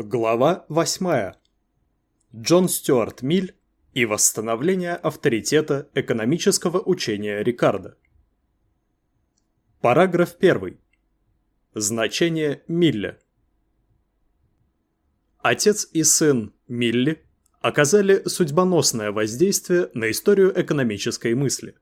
Глава 8. Джон Стюарт Миль и восстановление авторитета экономического учения Рикардо. Параграф 1. Значение Милля. Отец и сын Милли оказали судьбоносное воздействие на историю экономической мысли.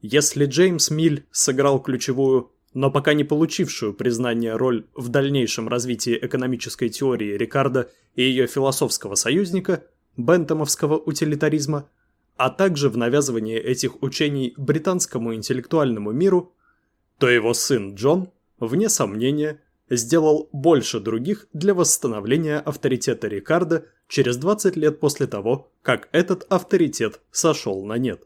Если Джеймс Миль сыграл ключевую но пока не получившую признания роль в дальнейшем развитии экономической теории Рикардо и ее философского союзника, бентомовского утилитаризма, а также в навязывании этих учений британскому интеллектуальному миру, то его сын Джон, вне сомнения, сделал больше других для восстановления авторитета Рикардо через 20 лет после того, как этот авторитет сошел на нет.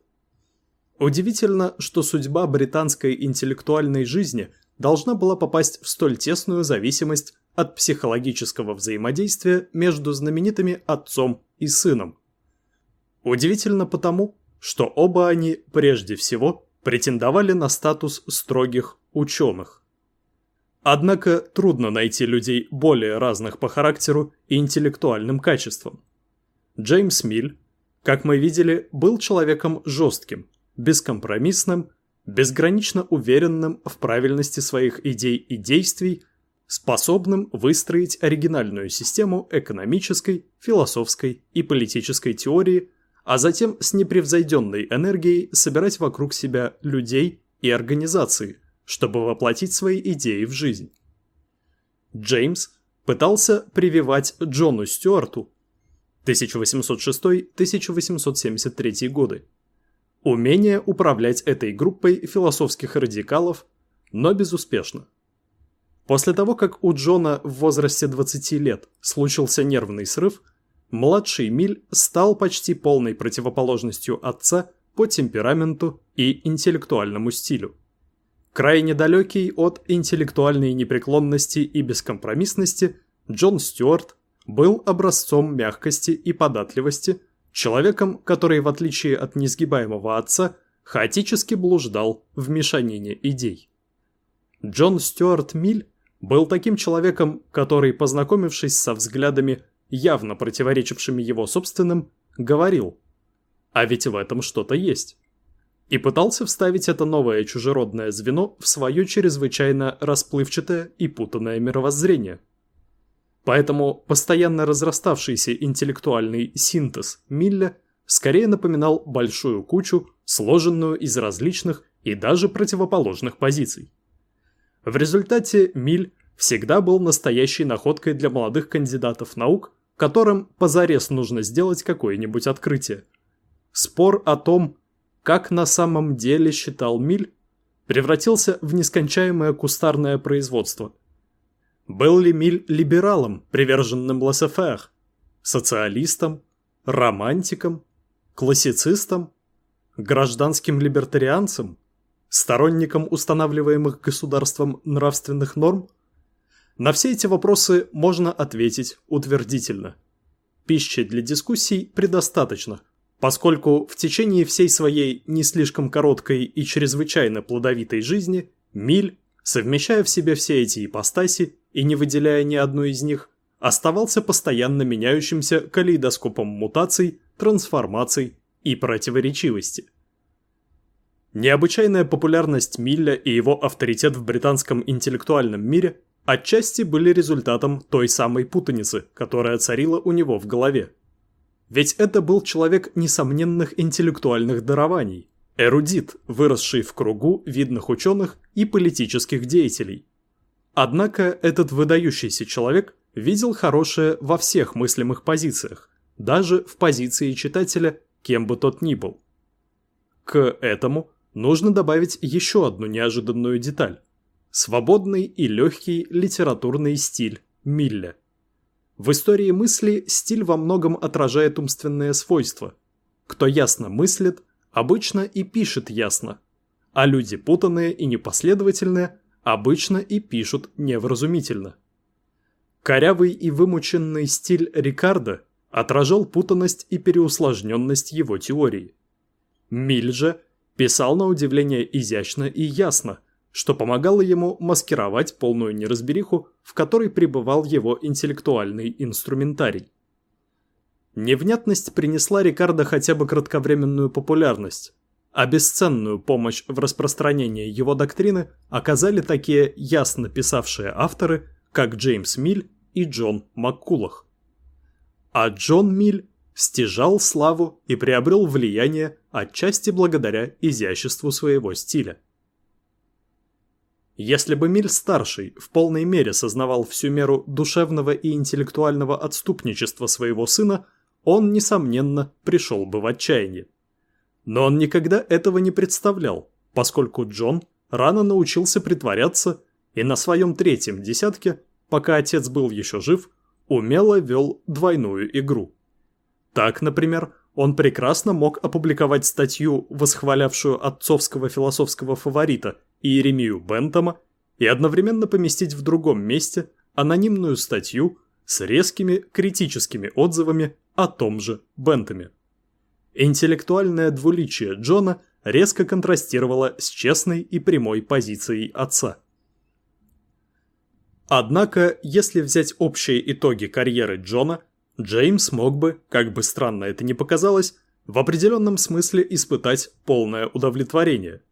Удивительно, что судьба британской интеллектуальной жизни должна была попасть в столь тесную зависимость от психологического взаимодействия между знаменитыми отцом и сыном. Удивительно потому, что оба они прежде всего претендовали на статус строгих ученых. Однако трудно найти людей более разных по характеру и интеллектуальным качествам. Джеймс Миль, как мы видели, был человеком жестким, бескомпромиссным, безгранично уверенным в правильности своих идей и действий, способным выстроить оригинальную систему экономической, философской и политической теории, а затем с непревзойденной энергией собирать вокруг себя людей и организации, чтобы воплотить свои идеи в жизнь. Джеймс пытался прививать Джону Стюарту 1806-1873 годы Умение управлять этой группой философских радикалов, но безуспешно. После того, как у Джона в возрасте 20 лет случился нервный срыв, младший Миль стал почти полной противоположностью отца по темпераменту и интеллектуальному стилю. Крайне далекий от интеллектуальной непреклонности и бескомпромиссности, Джон Стюарт был образцом мягкости и податливости – Человеком, который, в отличие от несгибаемого отца, хаотически блуждал в мешанине идей. Джон Стюарт Миль был таким человеком, который, познакомившись со взглядами, явно противоречившими его собственным, говорил «А ведь в этом что-то есть» и пытался вставить это новое чужеродное звено в свое чрезвычайно расплывчатое и путанное мировоззрение – Поэтому постоянно разраставшийся интеллектуальный синтез Милля скорее напоминал большую кучу, сложенную из различных и даже противоположных позиций. В результате Миль всегда был настоящей находкой для молодых кандидатов наук, которым позарез нужно сделать какое-нибудь открытие. Спор о том, как на самом деле считал Миль, превратился в нескончаемое кустарное производство – был ли Миль либералом, приверженным лассефер, социалистом, романтиком, классицистом, гражданским либертарианцем, сторонником устанавливаемых государством нравственных норм? На все эти вопросы можно ответить утвердительно. Пищи для дискуссий предостаточно, поскольку в течение всей своей не слишком короткой и чрезвычайно плодовитой жизни Миль, совмещая в себе все эти ипостаси, и не выделяя ни одну из них, оставался постоянно меняющимся калейдоскопом мутаций, трансформаций и противоречивости. Необычайная популярность Милля и его авторитет в британском интеллектуальном мире отчасти были результатом той самой путаницы, которая царила у него в голове. Ведь это был человек несомненных интеллектуальных дарований, эрудит, выросший в кругу видных ученых и политических деятелей, Однако этот выдающийся человек видел хорошее во всех мыслимых позициях, даже в позиции читателя, кем бы тот ни был. К этому нужно добавить еще одну неожиданную деталь – свободный и легкий литературный стиль Милля. В истории мысли стиль во многом отражает умственные свойства. Кто ясно мыслит, обычно и пишет ясно, а люди путанные и непоследовательные обычно и пишут невразумительно. Корявый и вымученный стиль Рикардо отражал путанность и переусложненность его теории. Миль же писал на удивление изящно и ясно, что помогало ему маскировать полную неразбериху, в которой пребывал его интеллектуальный инструментарий. Невнятность принесла Рикардо хотя бы кратковременную популярность, а бесценную помощь в распространении его доктрины оказали такие ясно писавшие авторы, как Джеймс Миль и Джон Маккулах. А Джон Миль стяжал славу и приобрел влияние отчасти благодаря изяществу своего стиля. Если бы Миль-старший в полной мере сознавал всю меру душевного и интеллектуального отступничества своего сына, он, несомненно, пришел бы в отчаяние. Но он никогда этого не представлял, поскольку Джон рано научился притворяться и на своем третьем десятке, пока отец был еще жив, умело вел двойную игру. Так, например, он прекрасно мог опубликовать статью, восхвалявшую отцовского философского фаворита Иеремию Бентома, и одновременно поместить в другом месте анонимную статью с резкими критическими отзывами о том же Бентоме. Интеллектуальное двуличие Джона резко контрастировало с честной и прямой позицией отца. Однако, если взять общие итоги карьеры Джона, Джеймс мог бы, как бы странно это ни показалось, в определенном смысле испытать полное удовлетворение.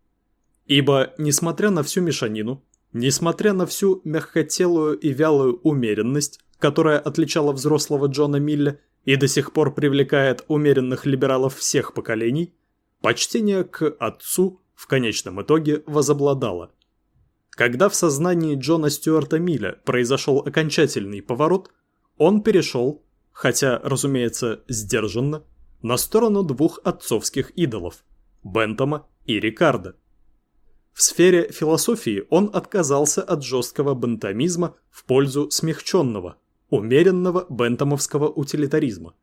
Ибо, несмотря на всю мешанину, несмотря на всю мягкотелую и вялую умеренность, которая отличала взрослого Джона Милля и до сих пор привлекает умеренных либералов всех поколений, почтение к отцу в конечном итоге возобладало. Когда в сознании Джона Стюарта Милля произошел окончательный поворот, он перешел, хотя, разумеется, сдержанно, на сторону двух отцовских идолов – Бентома и Рикардо. В сфере философии он отказался от жесткого бентомизма в пользу смягченного, умеренного бентомовского утилитаризма.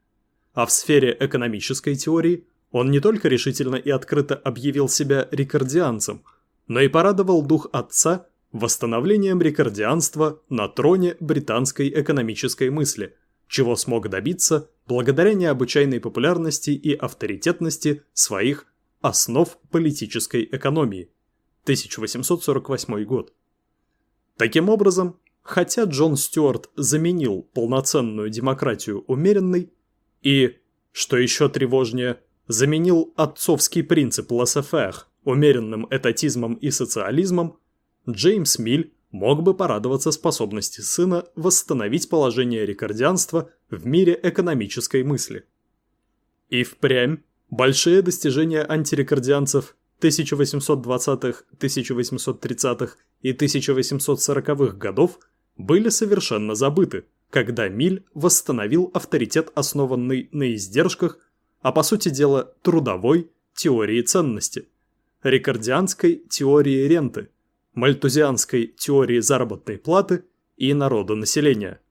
А в сфере экономической теории он не только решительно и открыто объявил себя рикардианцем, но и порадовал дух отца восстановлением рикардианства на троне британской экономической мысли, чего смог добиться благодаря необычайной популярности и авторитетности своих «Основ политической экономии» 1848 год. Таким образом, Хотя Джон Стюарт заменил полноценную демократию умеренной и, что еще тревожнее, заменил отцовский принцип лассефер умеренным этатизмом и социализмом, Джеймс Миль мог бы порадоваться способности сына восстановить положение рекордианства в мире экономической мысли. И впрямь большие достижения антирекордианцев 1820-х, 1830-х и 1840-х годов – были совершенно забыты, когда Миль восстановил авторитет, основанный на издержках, а по сути дела трудовой теории ценности, рекордианской теории ренты, мальтузианской теории заработной платы и народонаселения,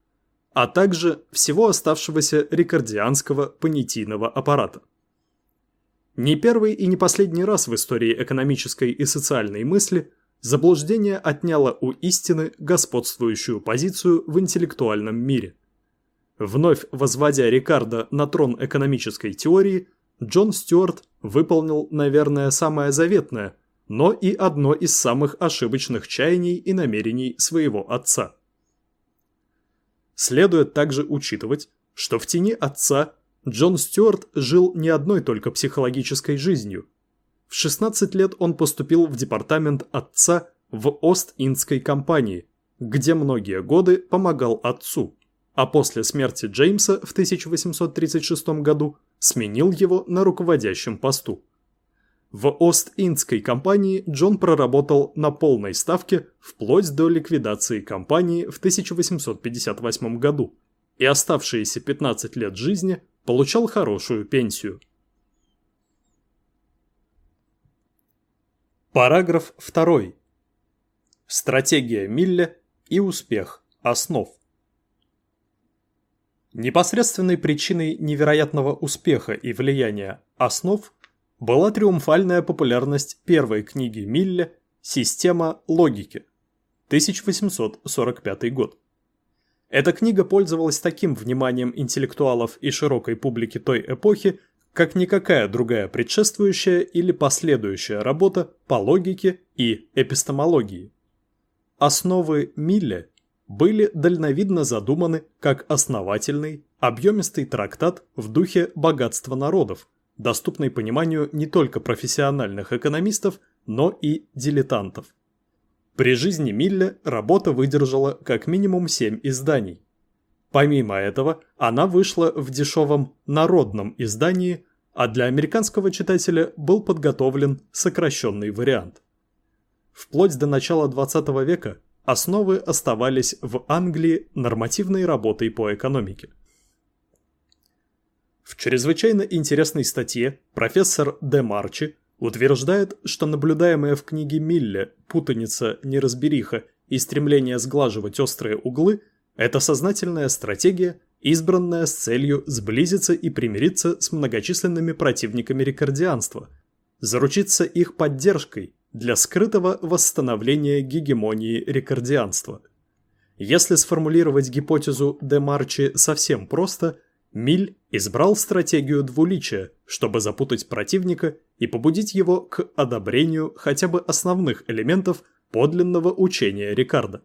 а также всего оставшегося рекордианского понятийного аппарата. Не первый и не последний раз в истории экономической и социальной мысли Заблуждение отняло у истины господствующую позицию в интеллектуальном мире. Вновь возводя Рикардо на трон экономической теории, Джон Стюарт выполнил, наверное, самое заветное, но и одно из самых ошибочных чаяний и намерений своего отца. Следует также учитывать, что в тени отца Джон Стюарт жил не одной только психологической жизнью – в 16 лет он поступил в департамент отца в Ост-Индской компании, где многие годы помогал отцу, а после смерти Джеймса в 1836 году сменил его на руководящем посту. В Ост-Индской компании Джон проработал на полной ставке вплоть до ликвидации компании в 1858 году и оставшиеся 15 лет жизни получал хорошую пенсию. Параграф 2. Стратегия Милля и успех основ. Непосредственной причиной невероятного успеха и влияния основ была триумфальная популярность первой книги Милля «Система логики» 1845 год. Эта книга пользовалась таким вниманием интеллектуалов и широкой публики той эпохи, как никакая другая предшествующая или последующая работа по логике и эпистемологии. Основы Милля были дальновидно задуманы как основательный, объемистый трактат в духе богатства народов, доступный пониманию не только профессиональных экономистов, но и дилетантов. При жизни Милля работа выдержала как минимум 7 изданий. Помимо этого, она вышла в дешевом народном издании, а для американского читателя был подготовлен сокращенный вариант. Вплоть до начала 20 века основы оставались в Англии нормативной работой по экономике. В чрезвычайно интересной статье профессор Де Марчи утверждает, что наблюдаемая в книге Милле путаница, неразбериха и стремление сглаживать острые углы – это сознательная стратегия, избранная с целью сблизиться и примириться с многочисленными противниками рекордианства, заручиться их поддержкой для скрытого восстановления гегемонии рекордианства. Если сформулировать гипотезу Де Марчи совсем просто – Миль избрал стратегию двуличия, чтобы запутать противника и побудить его к одобрению хотя бы основных элементов подлинного учения Рикардо.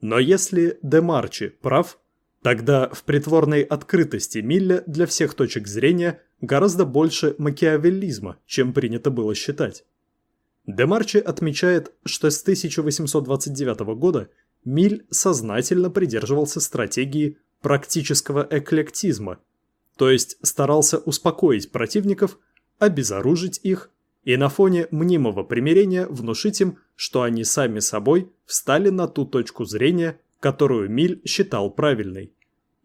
Но если Де Марчи прав, тогда в притворной открытости Милля для всех точек зрения гораздо больше макиавеллизма, чем принято было считать. Де Марчи отмечает, что с 1829 года Миль сознательно придерживался стратегии практического эклектизма, то есть старался успокоить противников, обезоружить их и на фоне мнимого примирения внушить им, что они сами собой встали на ту точку зрения, которую Миль считал правильной.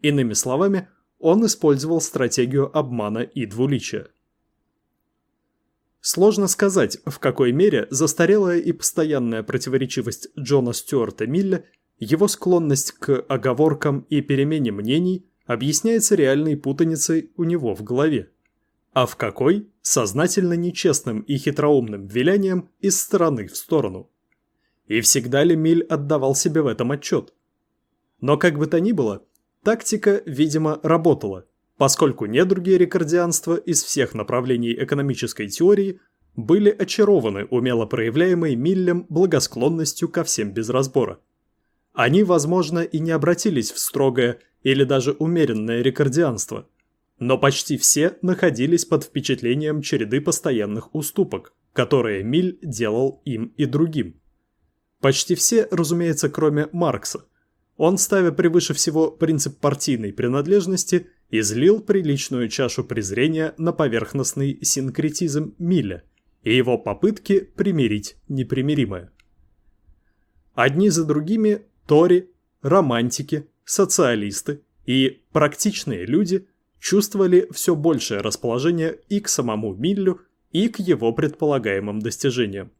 Иными словами, он использовал стратегию обмана и двуличия. Сложно сказать, в какой мере застарелая и постоянная противоречивость Джона Стюарта Милля его склонность к оговоркам и перемене мнений объясняется реальной путаницей у него в голове. А в какой – сознательно нечестным и хитроумным вилянием из стороны в сторону. И всегда ли Миль отдавал себе в этом отчет? Но как бы то ни было, тактика, видимо, работала, поскольку недруги рекордианства из всех направлений экономической теории были очарованы умело проявляемой Миллем благосклонностью ко всем без разбора. Они, возможно, и не обратились в строгое или даже умеренное рекордианство, но почти все находились под впечатлением череды постоянных уступок, которые Миль делал им и другим. Почти все, разумеется, кроме Маркса. Он, ставя превыше всего принцип партийной принадлежности, излил приличную чашу презрения на поверхностный синкретизм Миля и его попытки примирить непримиримое. Одни за другими Тори, романтики, социалисты и практичные люди чувствовали все большее расположение и к самому Миллю, и к его предполагаемым достижениям.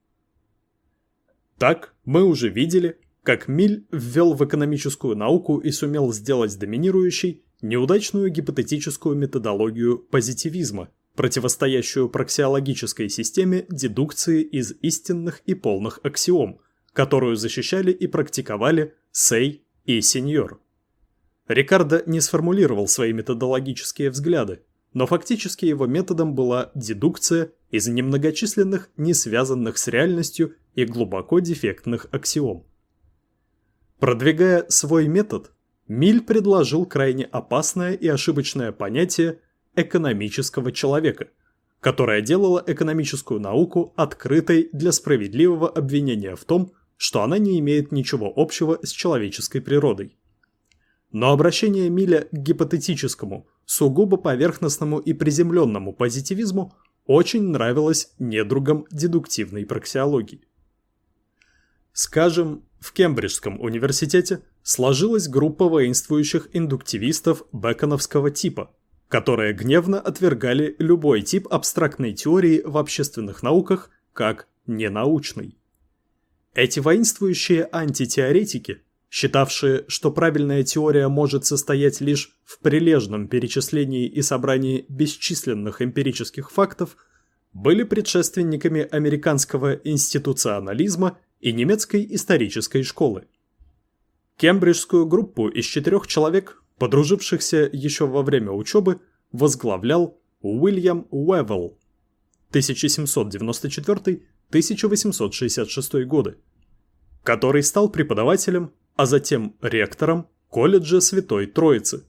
Так мы уже видели, как Миль ввел в экономическую науку и сумел сделать доминирующей неудачную гипотетическую методологию позитивизма, противостоящую проксиологической системе дедукции из истинных и полных аксиом – которую защищали и практиковали Сей и Сеньор. Рикардо не сформулировал свои методологические взгляды, но фактически его методом была дедукция из немногочисленных, не связанных с реальностью и глубоко дефектных аксиом. Продвигая свой метод, Миль предложил крайне опасное и ошибочное понятие экономического человека, которое делало экономическую науку открытой для справедливого обвинения в том, что она не имеет ничего общего с человеческой природой. Но обращение Миля к гипотетическому, сугубо поверхностному и приземленному позитивизму очень нравилось недругам дедуктивной проксиологии. Скажем, в Кембриджском университете сложилась группа воинствующих индуктивистов беконовского типа, которые гневно отвергали любой тип абстрактной теории в общественных науках как ненаучный. Эти воинствующие антитеоретики, считавшие, что правильная теория может состоять лишь в прилежном перечислении и собрании бесчисленных эмпирических фактов, были предшественниками американского институционализма и немецкой исторической школы. Кембриджскую группу из четырех человек, подружившихся еще во время учебы, возглавлял Уильям Уэвелл 1794 1865-1866 годы, который стал преподавателем, а затем ректором колледжа Святой Троицы.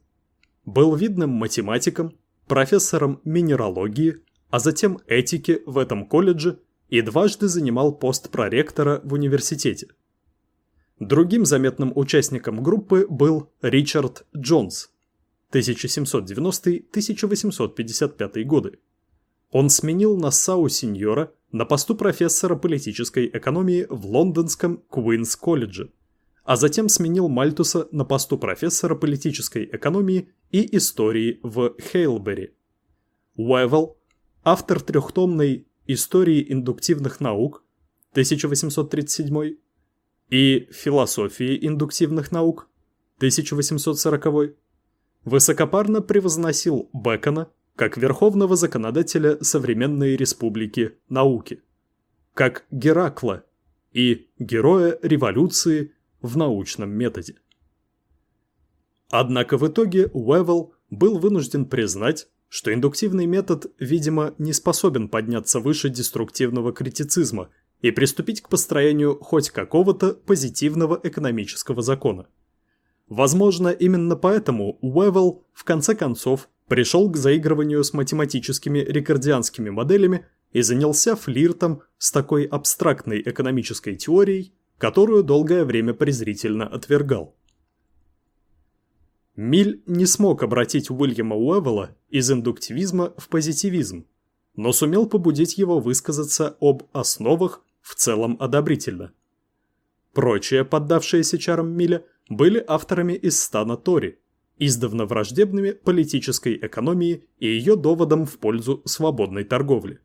Был видным математиком, профессором минералогии, а затем этики в этом колледже и дважды занимал пост проректора в университете. Другим заметным участником группы был Ричард Джонс 1790-1855 годы. Он сменил Нассау Синьора на посту профессора политической экономии в лондонском Куинс колледже, а затем сменил Мальтуса на посту профессора политической экономии и истории в Хейлбери. Уэвелл, автор трехтомной «Истории индуктивных наук» 1837 и «Философии индуктивных наук» 1840 высокопарно превозносил Бекона как верховного законодателя современной республики науки, как Геракла и героя революции в научном методе. Однако в итоге Уэвелл был вынужден признать, что индуктивный метод, видимо, не способен подняться выше деструктивного критицизма и приступить к построению хоть какого-то позитивного экономического закона. Возможно, именно поэтому Уэвелл в конце концов пришел к заигрыванию с математическими рекордианскими моделями и занялся флиртом с такой абстрактной экономической теорией, которую долгое время презрительно отвергал. Миль не смог обратить Уильяма Уэвелла из индуктивизма в позитивизм, но сумел побудить его высказаться об основах в целом одобрительно. Прочие, поддавшиеся чарам Миля, были авторами из стана Тори, издавна враждебными политической экономии и ее доводом в пользу свободной торговли.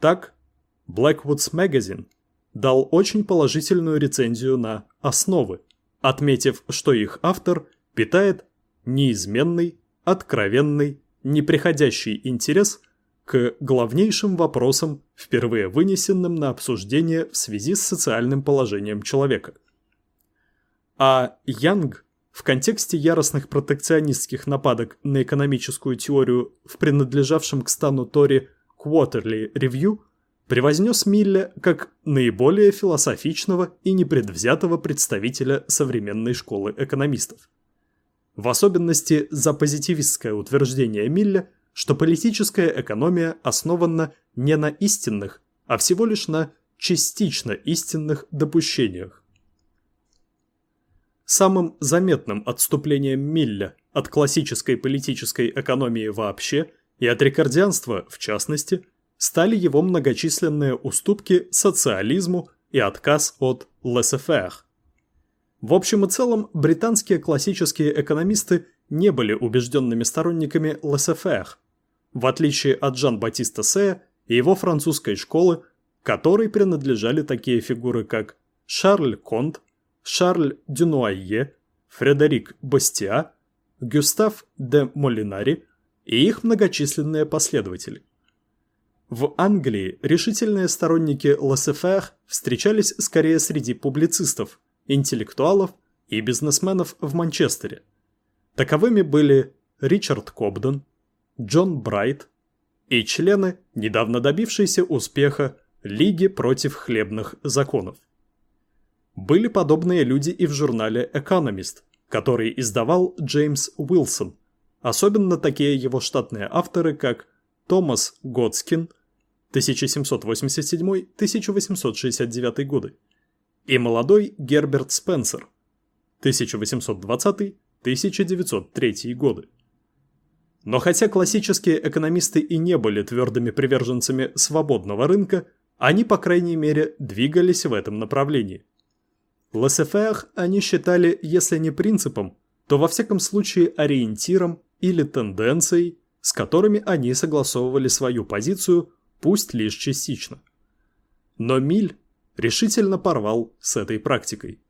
Так, Blackwoods Magazine дал очень положительную рецензию на «Основы», отметив, что их автор питает неизменный, откровенный, неприходящий интерес к главнейшим вопросам, впервые вынесенным на обсуждение в связи с социальным положением человека. А Янг в контексте яростных протекционистских нападок на экономическую теорию в принадлежавшем к стану Тори Quarterly Review превознес Милля как наиболее философичного и непредвзятого представителя современной школы экономистов. В особенности за позитивистское утверждение Милля, что политическая экономия основана не на истинных, а всего лишь на частично истинных допущениях. Самым заметным отступлением Милля от классической политической экономии вообще и от рекордианства в частности – стали его многочисленные уступки социализму и отказ от laissez-faire. В общем и целом, британские классические экономисты не были убежденными сторонниками laissez-faire, в отличие от Жан-Батиста Сея и его французской школы, которой принадлежали такие фигуры, как Шарль Конт, Шарль Дюнуайе, Фредерик Бастиа, Гюстав де Молинари и их многочисленные последователи. В Англии решительные сторонники лассефер встречались скорее среди публицистов, интеллектуалов и бизнесменов в Манчестере. Таковыми были Ричард Кобден, Джон Брайт и члены, недавно добившиеся успеха Лиги против хлебных законов. Были подобные люди и в журнале «Экономист», который издавал Джеймс Уилсон, особенно такие его штатные авторы, как Томас Готскин – 1787-1869 годы, и молодой Герберт Спенсер 1820-1903 годы. Но хотя классические экономисты и не были твердыми приверженцами свободного рынка, они, по крайней мере, двигались в этом направлении. Лассефер они считали, если не принципом, то во всяком случае ориентиром или тенденцией, с которыми они согласовывали свою позицию пусть лишь частично. Но Миль решительно порвал с этой практикой.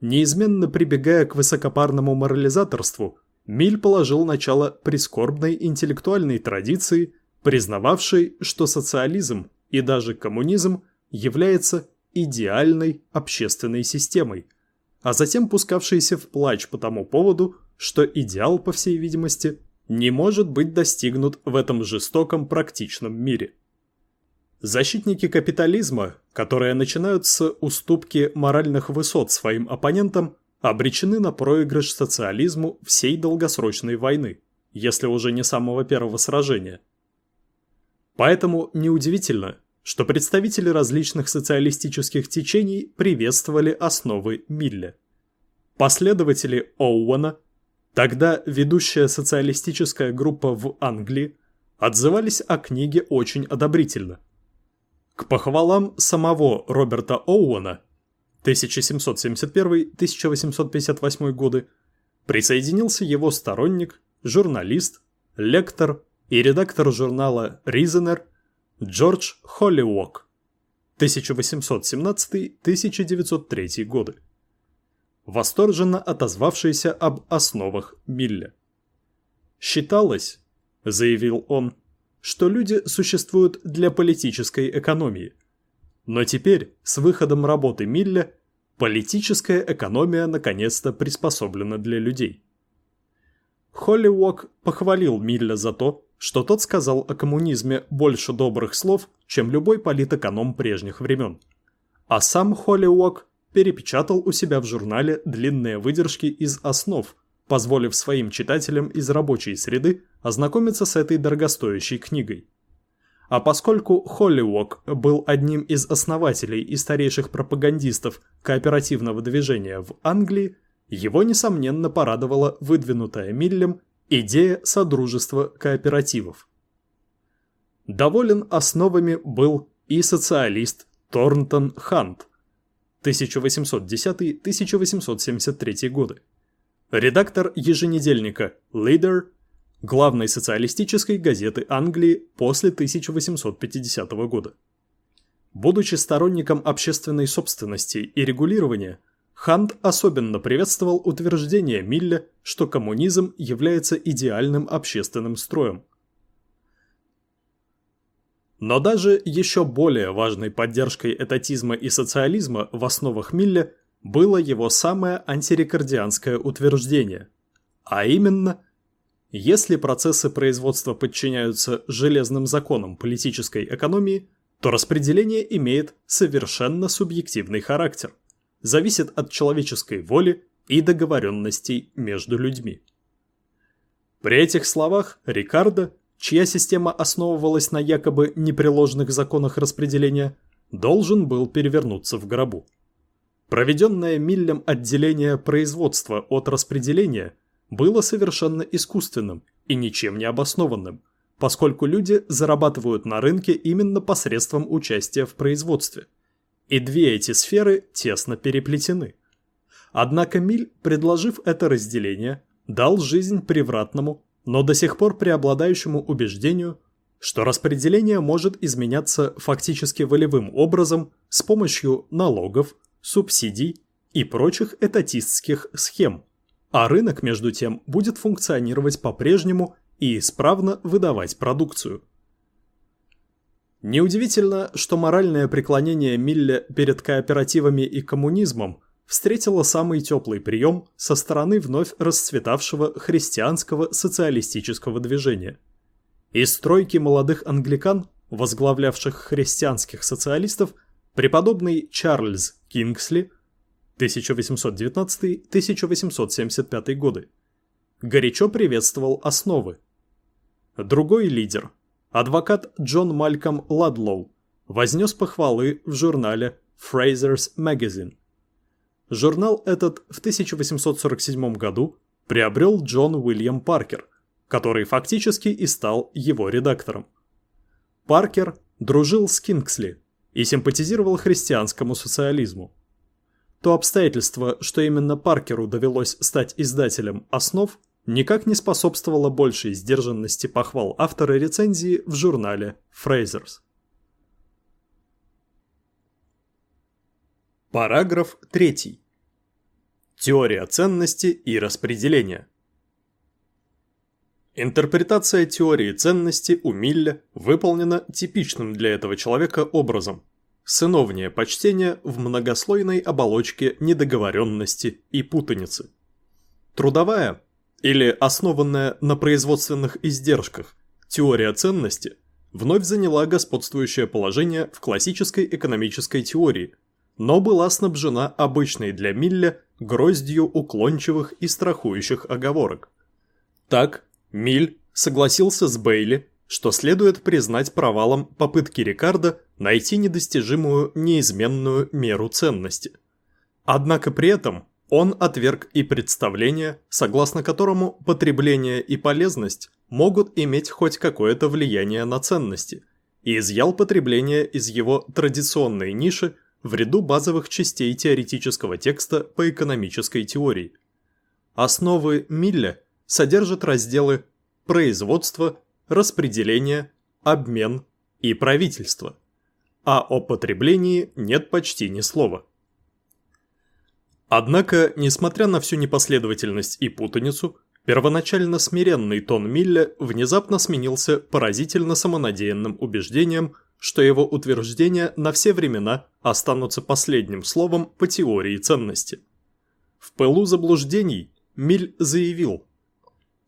Неизменно прибегая к высокопарному морализаторству, Миль положил начало прискорбной интеллектуальной традиции, признававшей, что социализм и даже коммунизм является идеальной общественной системой, а затем пускавшийся в плач по тому поводу, что идеал, по всей видимости, не может быть достигнут в этом жестоком практичном мире. Защитники капитализма, которые начинают с уступки моральных высот своим оппонентам, обречены на проигрыш социализму всей долгосрочной войны, если уже не самого первого сражения. Поэтому неудивительно, что представители различных социалистических течений приветствовали основы Милля. Последователи Оуэна, тогда ведущая социалистическая группа в Англии, отзывались о книге очень одобрительно. К похвалам самого Роберта Оуэна 1771-1858 годы присоединился его сторонник, журналист, лектор и редактор журнала «Ризенер» Джордж Холливок 1817-1903 годы, восторженно отозвавшийся об основах Милля. «Считалось, — заявил он, — что люди существуют для политической экономии. Но теперь, с выходом работы Милля, политическая экономия наконец-то приспособлена для людей. Холливок похвалил Милля за то, что тот сказал о коммунизме больше добрых слов, чем любой политэконом прежних времен. А сам Холливок перепечатал у себя в журнале длинные выдержки из основ, позволив своим читателям из рабочей среды ознакомиться с этой дорогостоящей книгой. А поскольку Холливок был одним из основателей и старейших пропагандистов кооперативного движения в Англии, его, несомненно, порадовала выдвинутая Миллем идея содружества кооперативов. Доволен основами был и социалист Торнтон Хант 1810-1873 годы, редактор еженедельника Leader, главной социалистической газеты Англии после 1850 года. Будучи сторонником общественной собственности и регулирования, Хант особенно приветствовал утверждение Милля, что коммунизм является идеальным общественным строем. Но даже еще более важной поддержкой этатизма и социализма в основах Милля было его самое антирекордианское утверждение, а именно, если процессы производства подчиняются железным законам политической экономии, то распределение имеет совершенно субъективный характер – зависит от человеческой воли и договоренностей между людьми. При этих словах Рикардо, чья система основывалась на якобы непреложных законах распределения, должен был перевернуться в гробу. Проведенное Миллем отделение производства от распределения было совершенно искусственным и ничем не обоснованным, поскольку люди зарабатывают на рынке именно посредством участия в производстве – и две эти сферы тесно переплетены. Однако Миль, предложив это разделение, дал жизнь превратному, но до сих пор преобладающему убеждению, что распределение может изменяться фактически волевым образом с помощью налогов, субсидий и прочих этатистских схем, а рынок, между тем, будет функционировать по-прежнему и исправно выдавать продукцию – Неудивительно, что моральное преклонение Милля перед кооперативами и коммунизмом встретило самый теплый прием со стороны вновь расцветавшего христианского социалистического движения. Из стройки молодых англикан, возглавлявших христианских социалистов, преподобный Чарльз Кингсли 1819-1875 годы горячо приветствовал основы. Другой лидер – адвокат Джон Мальком Ладлоу вознес похвалы в журнале Fraser's Magazine. Журнал этот в 1847 году приобрел Джон Уильям Паркер, который фактически и стал его редактором. Паркер дружил с Кингсли и симпатизировал христианскому социализму. То обстоятельство, что именно Паркеру довелось стать издателем «Основ», никак не способствовало большей сдержанности похвал автора рецензии в журнале Фрейзерс. Параграф 3. Теория ценности и распределения. Интерпретация теории ценности у Милля выполнена типичным для этого человека образом. Сыновнее почтение в многослойной оболочке недоговоренности и путаницы. Трудовая или основанная на производственных издержках теория ценности вновь заняла господствующее положение в классической экономической теории, но была снабжена обычной для Милля гроздью уклончивых и страхующих оговорок. Так, Миль согласился с Бейли, что следует признать провалом попытки Рикардо найти недостижимую неизменную меру ценности. Однако при этом он отверг и представление, согласно которому потребление и полезность могут иметь хоть какое-то влияние на ценности, и изъял потребление из его традиционной ниши в ряду базовых частей теоретического текста по экономической теории. Основы Милля содержат разделы «производство», «распределение», «обмен» и «правительство», а о потреблении нет почти ни слова. Однако, несмотря на всю непоследовательность и путаницу, первоначально смиренный тон Милля внезапно сменился поразительно самонадеянным убеждением, что его утверждения на все времена останутся последним словом по теории ценности. В пылу заблуждений Миль заявил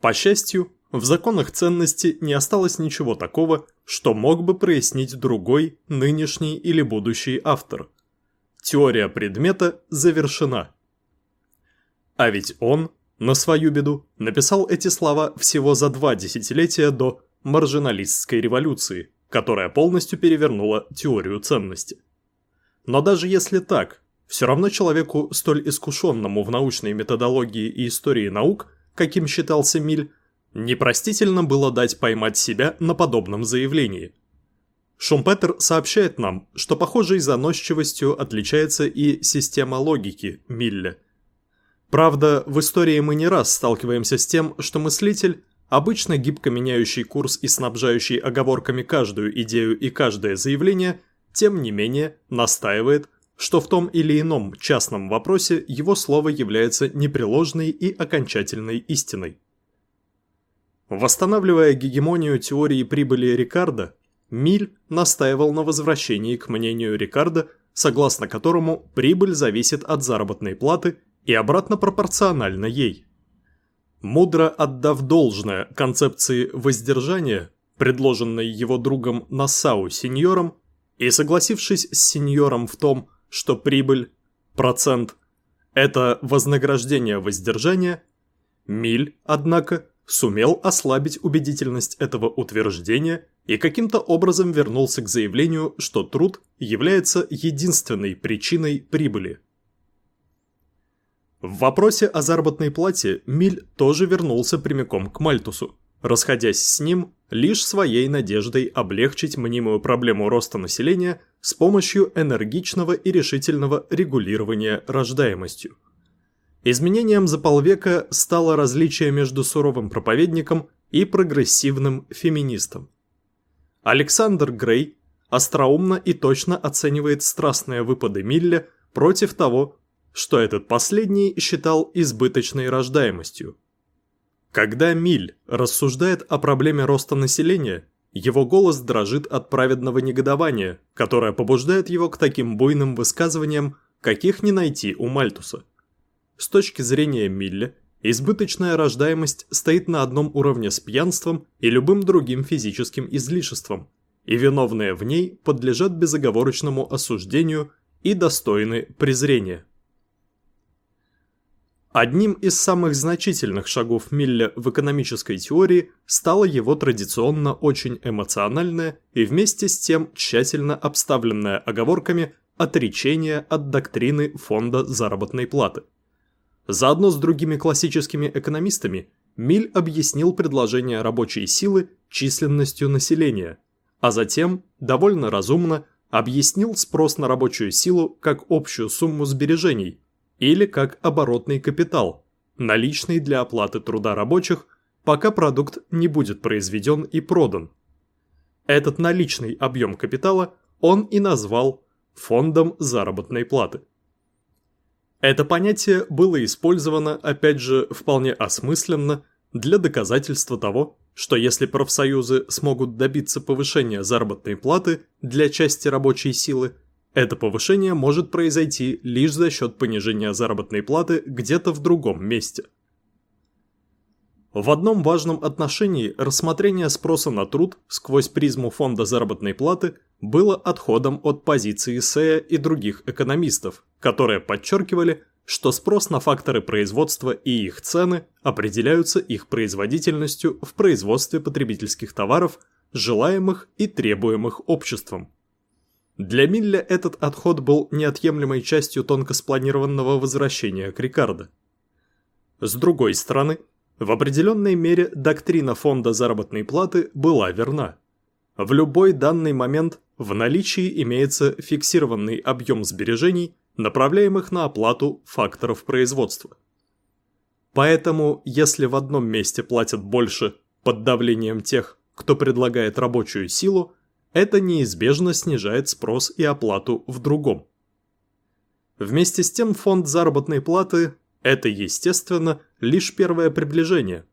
«По счастью, в законах ценности не осталось ничего такого, что мог бы прояснить другой, нынешний или будущий автор – Теория предмета завершена. А ведь он, на свою беду, написал эти слова всего за два десятилетия до маржиналистской революции, которая полностью перевернула теорию ценности. Но даже если так, все равно человеку, столь искушенному в научной методологии и истории наук, каким считался Миль, непростительно было дать поймать себя на подобном заявлении – Шумпетер сообщает нам, что похожей заносчивостью отличается и система логики Милля. Правда, в истории мы не раз сталкиваемся с тем, что мыслитель, обычно гибко меняющий курс и снабжающий оговорками каждую идею и каждое заявление, тем не менее настаивает, что в том или ином частном вопросе его слово является непреложной и окончательной истиной. Восстанавливая гегемонию теории прибыли Рикардо, Миль настаивал на возвращении к мнению Рикардо, согласно которому прибыль зависит от заработной платы и обратно пропорциональна ей. Мудро отдав должное концепции воздержания, предложенной его другом Нассау сеньором, и согласившись с сеньором в том, что прибыль, процент – это вознаграждение воздержания, Миль, однако, сумел ослабить убедительность этого утверждения и каким-то образом вернулся к заявлению, что труд является единственной причиной прибыли. В вопросе о заработной плате Миль тоже вернулся прямиком к Мальтусу, расходясь с ним лишь своей надеждой облегчить мнимую проблему роста населения с помощью энергичного и решительного регулирования рождаемостью. Изменением за полвека стало различие между суровым проповедником и прогрессивным феминистом. Александр Грей остроумно и точно оценивает страстные выпады Милля против того, что этот последний считал избыточной рождаемостью. Когда Миль рассуждает о проблеме роста населения, его голос дрожит от праведного негодования, которое побуждает его к таким буйным высказываниям, каких не найти у Мальтуса. С точки зрения Милля, Избыточная рождаемость стоит на одном уровне с пьянством и любым другим физическим излишеством, и виновные в ней подлежат безоговорочному осуждению и достойны презрения. Одним из самых значительных шагов Милля в экономической теории стало его традиционно очень эмоциональное и вместе с тем тщательно обставленное оговорками отречение от доктрины фонда заработной платы – Заодно с другими классическими экономистами Миль объяснил предложение рабочей силы численностью населения, а затем, довольно разумно, объяснил спрос на рабочую силу как общую сумму сбережений или как оборотный капитал, наличный для оплаты труда рабочих, пока продукт не будет произведен и продан. Этот наличный объем капитала он и назвал фондом заработной платы. Это понятие было использовано, опять же, вполне осмысленно для доказательства того, что если профсоюзы смогут добиться повышения заработной платы для части рабочей силы, это повышение может произойти лишь за счет понижения заработной платы где-то в другом месте. В одном важном отношении рассмотрение спроса на труд сквозь призму фонда заработной платы было отходом от позиции Сея и других экономистов, которые подчеркивали, что спрос на факторы производства и их цены определяются их производительностью в производстве потребительских товаров, желаемых и требуемых обществом. Для Милля этот отход был неотъемлемой частью тонко спланированного возвращения к Рикардо. С другой стороны, в определенной мере доктрина фонда заработной платы была верна. В любой данный момент в наличии имеется фиксированный объем сбережений, направляемых на оплату факторов производства. Поэтому, если в одном месте платят больше под давлением тех, кто предлагает рабочую силу, это неизбежно снижает спрос и оплату в другом. Вместе с тем фонд заработной платы – это, естественно, лишь первое приближение.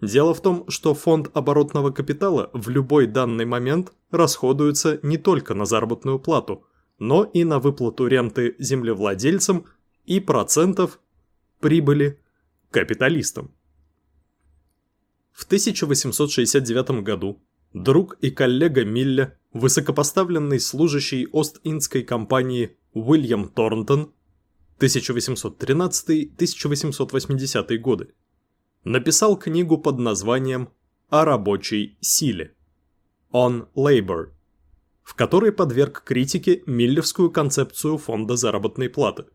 Дело в том, что фонд оборотного капитала в любой данный момент расходуется не только на заработную плату, но и на выплату ренты землевладельцам и процентов прибыли капиталистам. В 1869 году друг и коллега Милля, высокопоставленный служащий Ост-Индской компании Уильям Торнтон 1813-1880 годы, написал книгу под названием «О рабочей силе» «On Labor», в которой подверг критике миллевскую концепцию фонда заработной платы.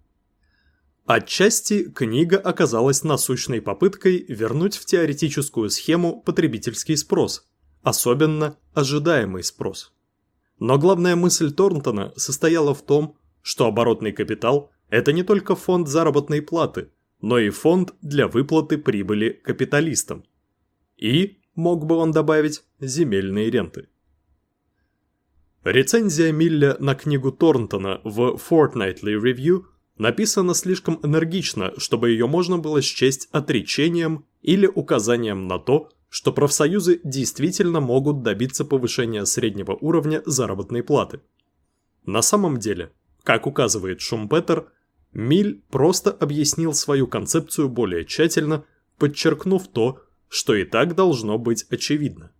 Отчасти книга оказалась насущной попыткой вернуть в теоретическую схему потребительский спрос, особенно ожидаемый спрос. Но главная мысль Торнтона состояла в том, что оборотный капитал – это не только фонд заработной платы, но и фонд для выплаты прибыли капиталистам. И, мог бы он добавить, земельные ренты. Рецензия Милля на книгу Торнтона в Fortnightly Review – написана слишком энергично, чтобы ее можно было счесть отречением или указанием на то, что профсоюзы действительно могут добиться повышения среднего уровня заработной платы. На самом деле, как указывает Шумпетер, Миль просто объяснил свою концепцию более тщательно, подчеркнув то, что и так должно быть очевидно.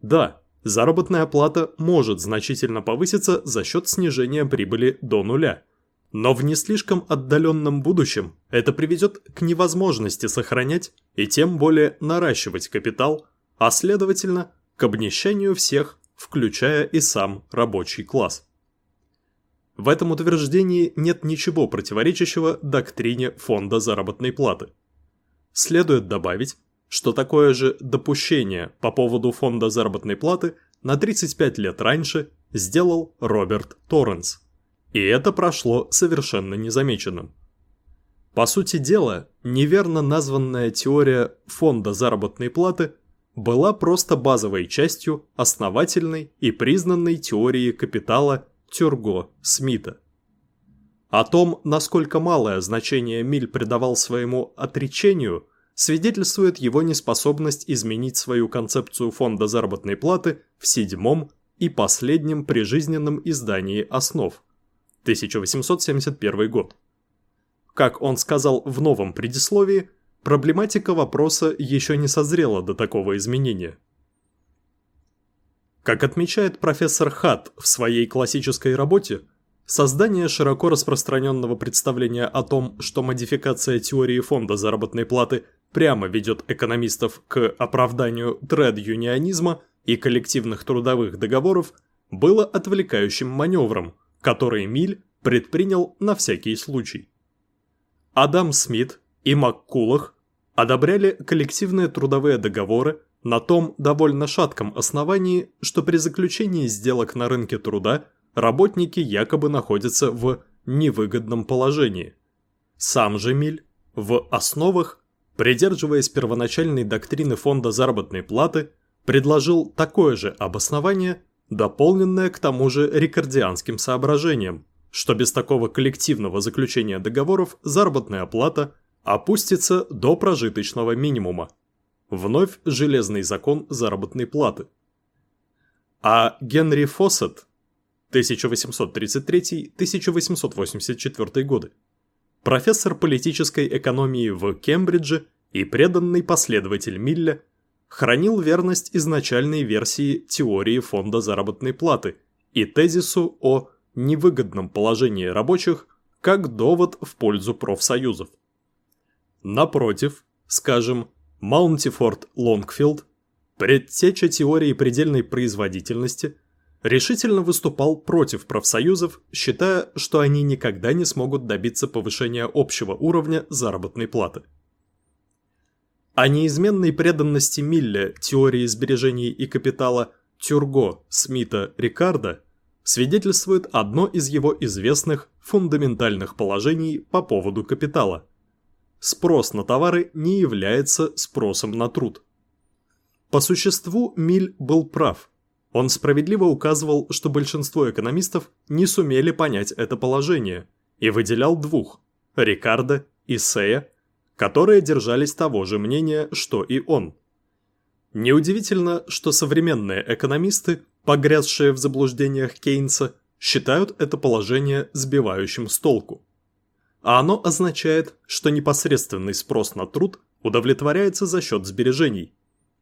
Да, заработная плата может значительно повыситься за счет снижения прибыли до нуля – но в не слишком отдаленном будущем это приведет к невозможности сохранять и тем более наращивать капитал, а следовательно, к обнищанию всех, включая и сам рабочий класс. В этом утверждении нет ничего противоречащего доктрине фонда заработной платы. Следует добавить, что такое же допущение по поводу фонда заработной платы на 35 лет раньше сделал Роберт Торренс. И это прошло совершенно незамеченным. По сути дела, неверно названная теория фонда заработной платы была просто базовой частью основательной и признанной теории капитала Тюрго-Смита. О том, насколько малое значение Миль придавал своему отречению, свидетельствует его неспособность изменить свою концепцию фонда заработной платы в седьмом и последнем прижизненном издании «Основ», 1871 год. Как он сказал в новом предисловии, проблематика вопроса еще не созрела до такого изменения. Как отмечает профессор Хат в своей классической работе, создание широко распространенного представления о том, что модификация теории фонда заработной платы прямо ведет экономистов к оправданию тред-юнионизма и коллективных трудовых договоров, было отвлекающим маневром, который Миль предпринял на всякий случай. Адам Смит и МакКулах одобряли коллективные трудовые договоры на том довольно шатком основании, что при заключении сделок на рынке труда работники якобы находятся в невыгодном положении. Сам же Миль в основах, придерживаясь первоначальной доктрины фонда заработной платы, предложил такое же обоснование дополненное к тому же рекордианским соображением, что без такого коллективного заключения договоров заработная плата опустится до прожиточного минимума. Вновь железный закон заработной платы. А Генри Фоссет 1833-1884 годы, профессор политической экономии в Кембридже и преданный последователь Милля, хранил верность изначальной версии теории фонда заработной платы и тезису о невыгодном положении рабочих как довод в пользу профсоюзов. Напротив, скажем, Маунтифорд Лонгфилд, предтеча теории предельной производительности, решительно выступал против профсоюзов, считая, что они никогда не смогут добиться повышения общего уровня заработной платы. О неизменной преданности Милля теории сбережений и капитала Тюрго, Смита, Рикардо свидетельствует одно из его известных фундаментальных положений по поводу капитала. Спрос на товары не является спросом на труд. По существу Миль был прав. Он справедливо указывал, что большинство экономистов не сумели понять это положение, и выделял двух – Рикардо и Сея, которые держались того же мнения, что и он. Неудивительно, что современные экономисты погрязшие в заблуждениях Кейнса, считают это положение сбивающим с толку. А оно означает, что непосредственный спрос на труд удовлетворяется за счет сбережений,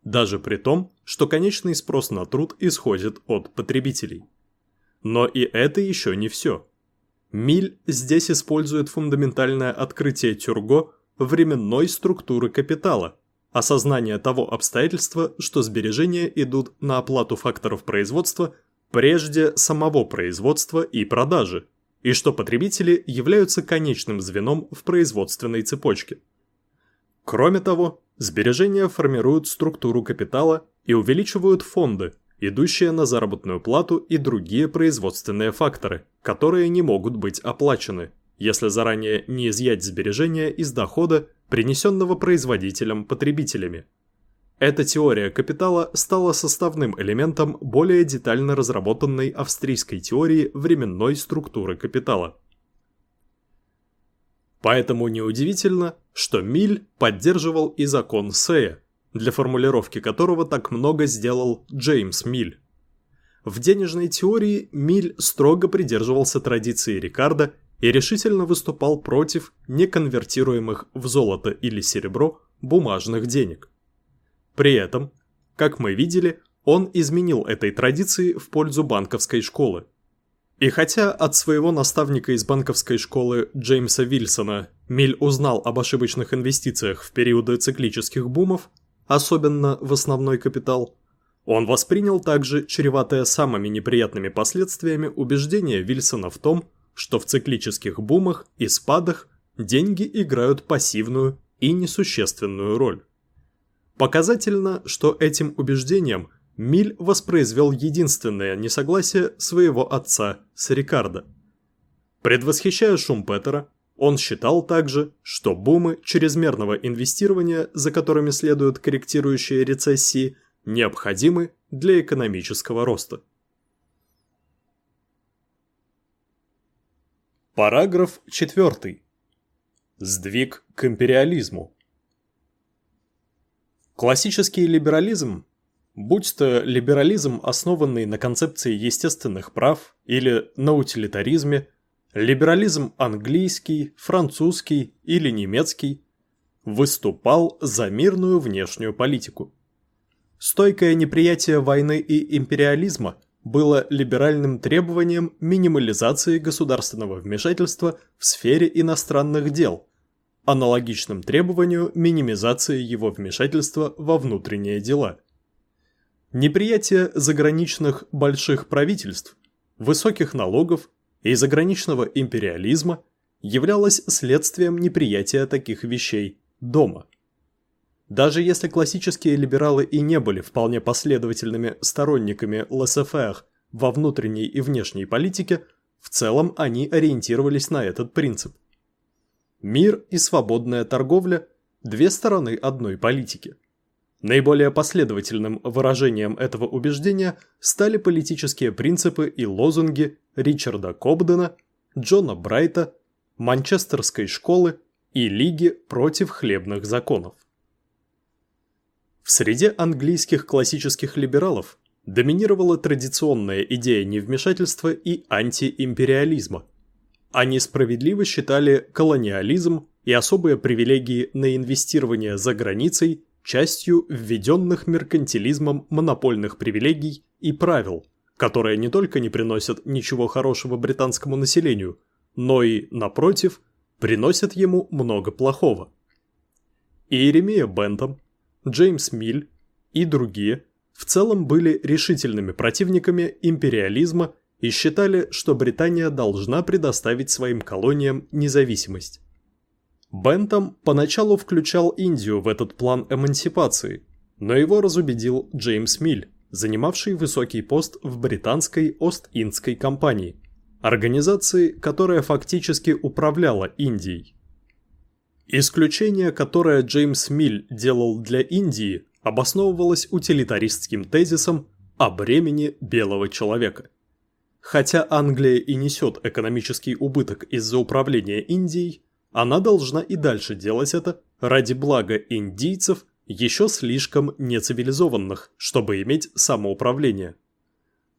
даже при том, что конечный спрос на труд исходит от потребителей. Но и это еще не все. Миль здесь использует фундаментальное открытие Тюрго временной структуры капитала, осознание того обстоятельства, что сбережения идут на оплату факторов производства прежде самого производства и продажи, и что потребители являются конечным звеном в производственной цепочке. Кроме того, сбережения формируют структуру капитала и увеличивают фонды, идущие на заработную плату и другие производственные факторы, которые не могут быть оплачены, если заранее не изъять сбережения из дохода принесенного производителем потребителями. Эта теория капитала стала составным элементом более детально разработанной австрийской теории временной структуры капитала. Поэтому неудивительно, что Миль поддерживал и закон Сея, для формулировки которого так много сделал Джеймс Миль. В денежной теории Миль строго придерживался традиции Рикардо и решительно выступал против неконвертируемых в золото или серебро бумажных денег. При этом, как мы видели, он изменил этой традиции в пользу банковской школы. И хотя от своего наставника из банковской школы Джеймса Вильсона Миль узнал об ошибочных инвестициях в периоды циклических бумов, особенно в основной капитал, он воспринял также чреватое самыми неприятными последствиями убеждение Вильсона в том, что в циклических бумах и спадах деньги играют пассивную и несущественную роль. Показательно, что этим убеждением Миль воспроизвел единственное несогласие своего отца с Рикардо. Предвосхищая Шумпетера, он считал также, что бумы чрезмерного инвестирования, за которыми следуют корректирующие рецессии, необходимы для экономического роста. Параграф 4. Сдвиг к империализму. Классический либерализм, будь то либерализм, основанный на концепции естественных прав или на утилитаризме, либерализм английский, французский или немецкий, выступал за мирную внешнюю политику. Стойкое неприятие войны и империализма – было либеральным требованием минимализации государственного вмешательства в сфере иностранных дел, аналогичным требованию минимизации его вмешательства во внутренние дела. Неприятие заграничных больших правительств, высоких налогов и заграничного империализма являлось следствием неприятия таких вещей дома. Даже если классические либералы и не были вполне последовательными сторонниками ЛСФР во внутренней и внешней политике, в целом они ориентировались на этот принцип. Мир и свободная торговля – две стороны одной политики. Наиболее последовательным выражением этого убеждения стали политические принципы и лозунги Ричарда Кобдена, Джона Брайта, Манчестерской школы и Лиги против хлебных законов. В среде английских классических либералов доминировала традиционная идея невмешательства и антиимпериализма. Они справедливо считали колониализм и особые привилегии на инвестирование за границей частью введенных меркантилизмом монопольных привилегий и правил, которые не только не приносят ничего хорошего британскому населению, но и, напротив, приносят ему много плохого. Иеремия Бентом, Джеймс Миль и другие в целом были решительными противниками империализма и считали, что Британия должна предоставить своим колониям независимость. Бентам поначалу включал Индию в этот план эмансипации, но его разубедил Джеймс Миль, занимавший высокий пост в британской Ост-Индской компании, организации, которая фактически управляла Индией. Исключение, которое Джеймс Миль делал для Индии, обосновывалось утилитаристским тезисом о бремени белого человека. Хотя Англия и несет экономический убыток из-за управления Индией, она должна и дальше делать это ради блага индийцев, еще слишком нецивилизованных, чтобы иметь самоуправление.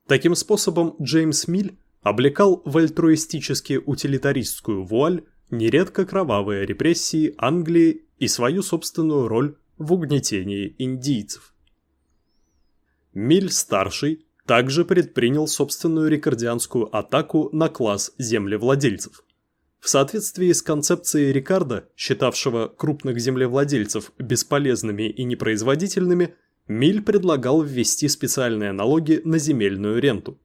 Таким способом Джеймс Миль облекал в альтруистически утилитаристскую вуаль нередко кровавые репрессии Англии и свою собственную роль в угнетении индийцев. Миль-старший также предпринял собственную рекордианскую атаку на класс землевладельцев – в соответствии с концепцией Рикардо, считавшего крупных землевладельцев бесполезными и непроизводительными, Миль предлагал ввести специальные налоги на земельную ренту.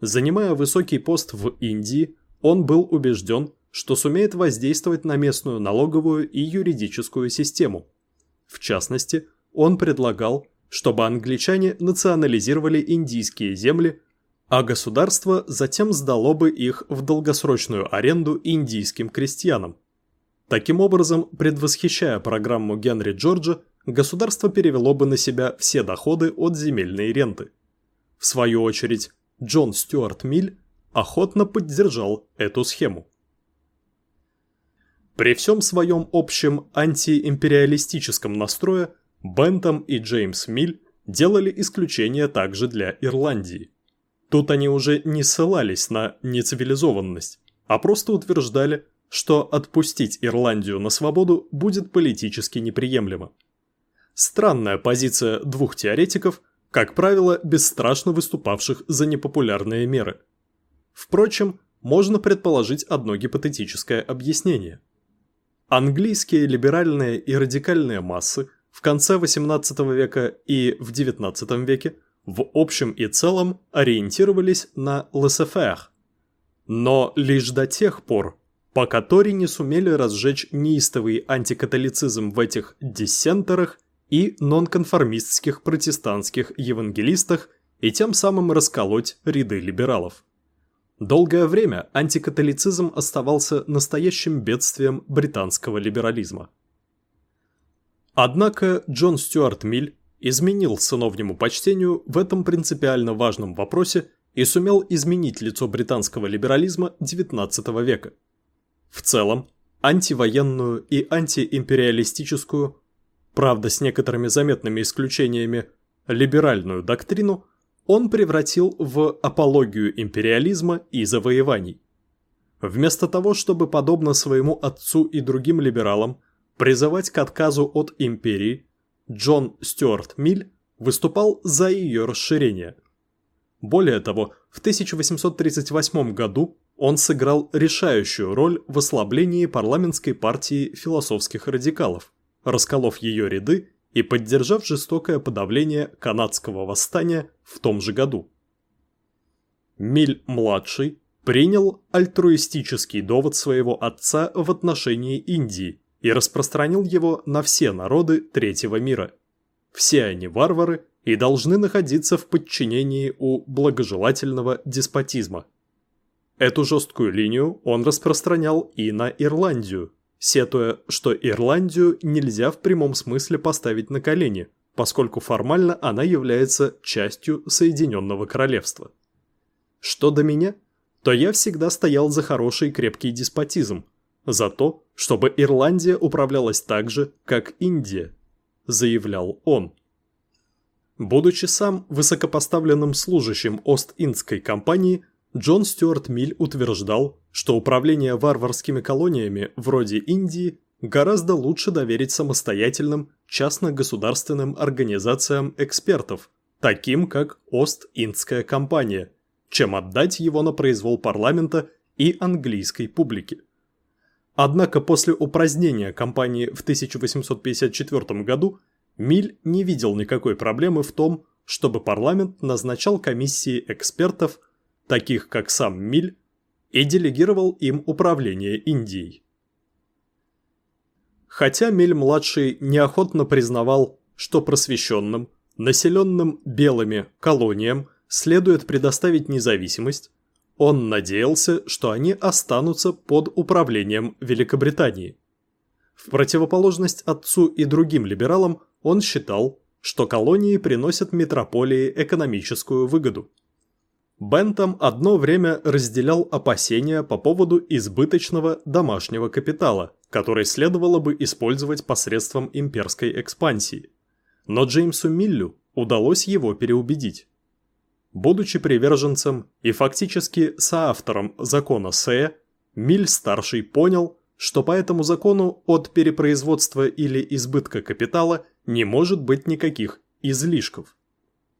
Занимая высокий пост в Индии, он был убежден, что сумеет воздействовать на местную налоговую и юридическую систему. В частности, он предлагал, чтобы англичане национализировали индийские земли а государство затем сдало бы их в долгосрочную аренду индийским крестьянам. Таким образом, предвосхищая программу Генри Джорджа, государство перевело бы на себя все доходы от земельной ренты. В свою очередь, Джон Стюарт Миль охотно поддержал эту схему. При всем своем общем антиимпериалистическом настрое Бентам и Джеймс Миль делали исключение также для Ирландии. Тут они уже не ссылались на нецивилизованность, а просто утверждали, что отпустить Ирландию на свободу будет политически неприемлемо. Странная позиция двух теоретиков, как правило, бесстрашно выступавших за непопулярные меры. Впрочем, можно предположить одно гипотетическое объяснение. Английские либеральные и радикальные массы в конце XVIII века и в XIX веке – в общем и целом ориентировались на лассефер. Но лишь до тех пор, пока Тори не сумели разжечь неистовый антикатолицизм в этих диссентерах и нонконформистских протестантских евангелистах и тем самым расколоть ряды либералов. Долгое время антикатолицизм оставался настоящим бедствием британского либерализма. Однако Джон Стюарт Миль изменил сыновнему почтению в этом принципиально важном вопросе и сумел изменить лицо британского либерализма XIX века. В целом, антивоенную и антиимпериалистическую, правда с некоторыми заметными исключениями, либеральную доктрину он превратил в апологию империализма и завоеваний. Вместо того, чтобы, подобно своему отцу и другим либералам, призывать к отказу от империи, Джон Стюарт Миль выступал за ее расширение. Более того, в 1838 году он сыграл решающую роль в ослаблении парламентской партии философских радикалов, расколов ее ряды и поддержав жестокое подавление канадского восстания в том же году. Миль-младший принял альтруистический довод своего отца в отношении Индии и распространил его на все народы третьего мира. Все они варвары и должны находиться в подчинении у благожелательного деспотизма. Эту жесткую линию он распространял и на Ирландию, сетуя, что Ирландию нельзя в прямом смысле поставить на колени, поскольку формально она является частью Соединенного Королевства. Что до меня, то я всегда стоял за хороший крепкий деспотизм, за то, чтобы Ирландия управлялась так же, как Индия, заявлял он. Будучи сам высокопоставленным служащим Ост-Индской компании, Джон Стюарт Миль утверждал, что управление варварскими колониями вроде Индии гораздо лучше доверить самостоятельным частно-государственным организациям экспертов, таким как Ост-Индская компания, чем отдать его на произвол парламента и английской публики. Однако после упразднения компании в 1854 году Миль не видел никакой проблемы в том, чтобы парламент назначал комиссии экспертов, таких как сам Миль, и делегировал им управление Индией. Хотя Миль-младший неохотно признавал, что просвещенным, населенным белыми колониям следует предоставить независимость, он надеялся, что они останутся под управлением Великобритании. В противоположность отцу и другим либералам он считал, что колонии приносят метрополии экономическую выгоду. Бентам одно время разделял опасения по поводу избыточного домашнего капитала, который следовало бы использовать посредством имперской экспансии. Но Джеймсу Миллю удалось его переубедить. Будучи приверженцем и фактически соавтором закона Сэ, Миль-старший понял, что по этому закону от перепроизводства или избытка капитала не может быть никаких излишков.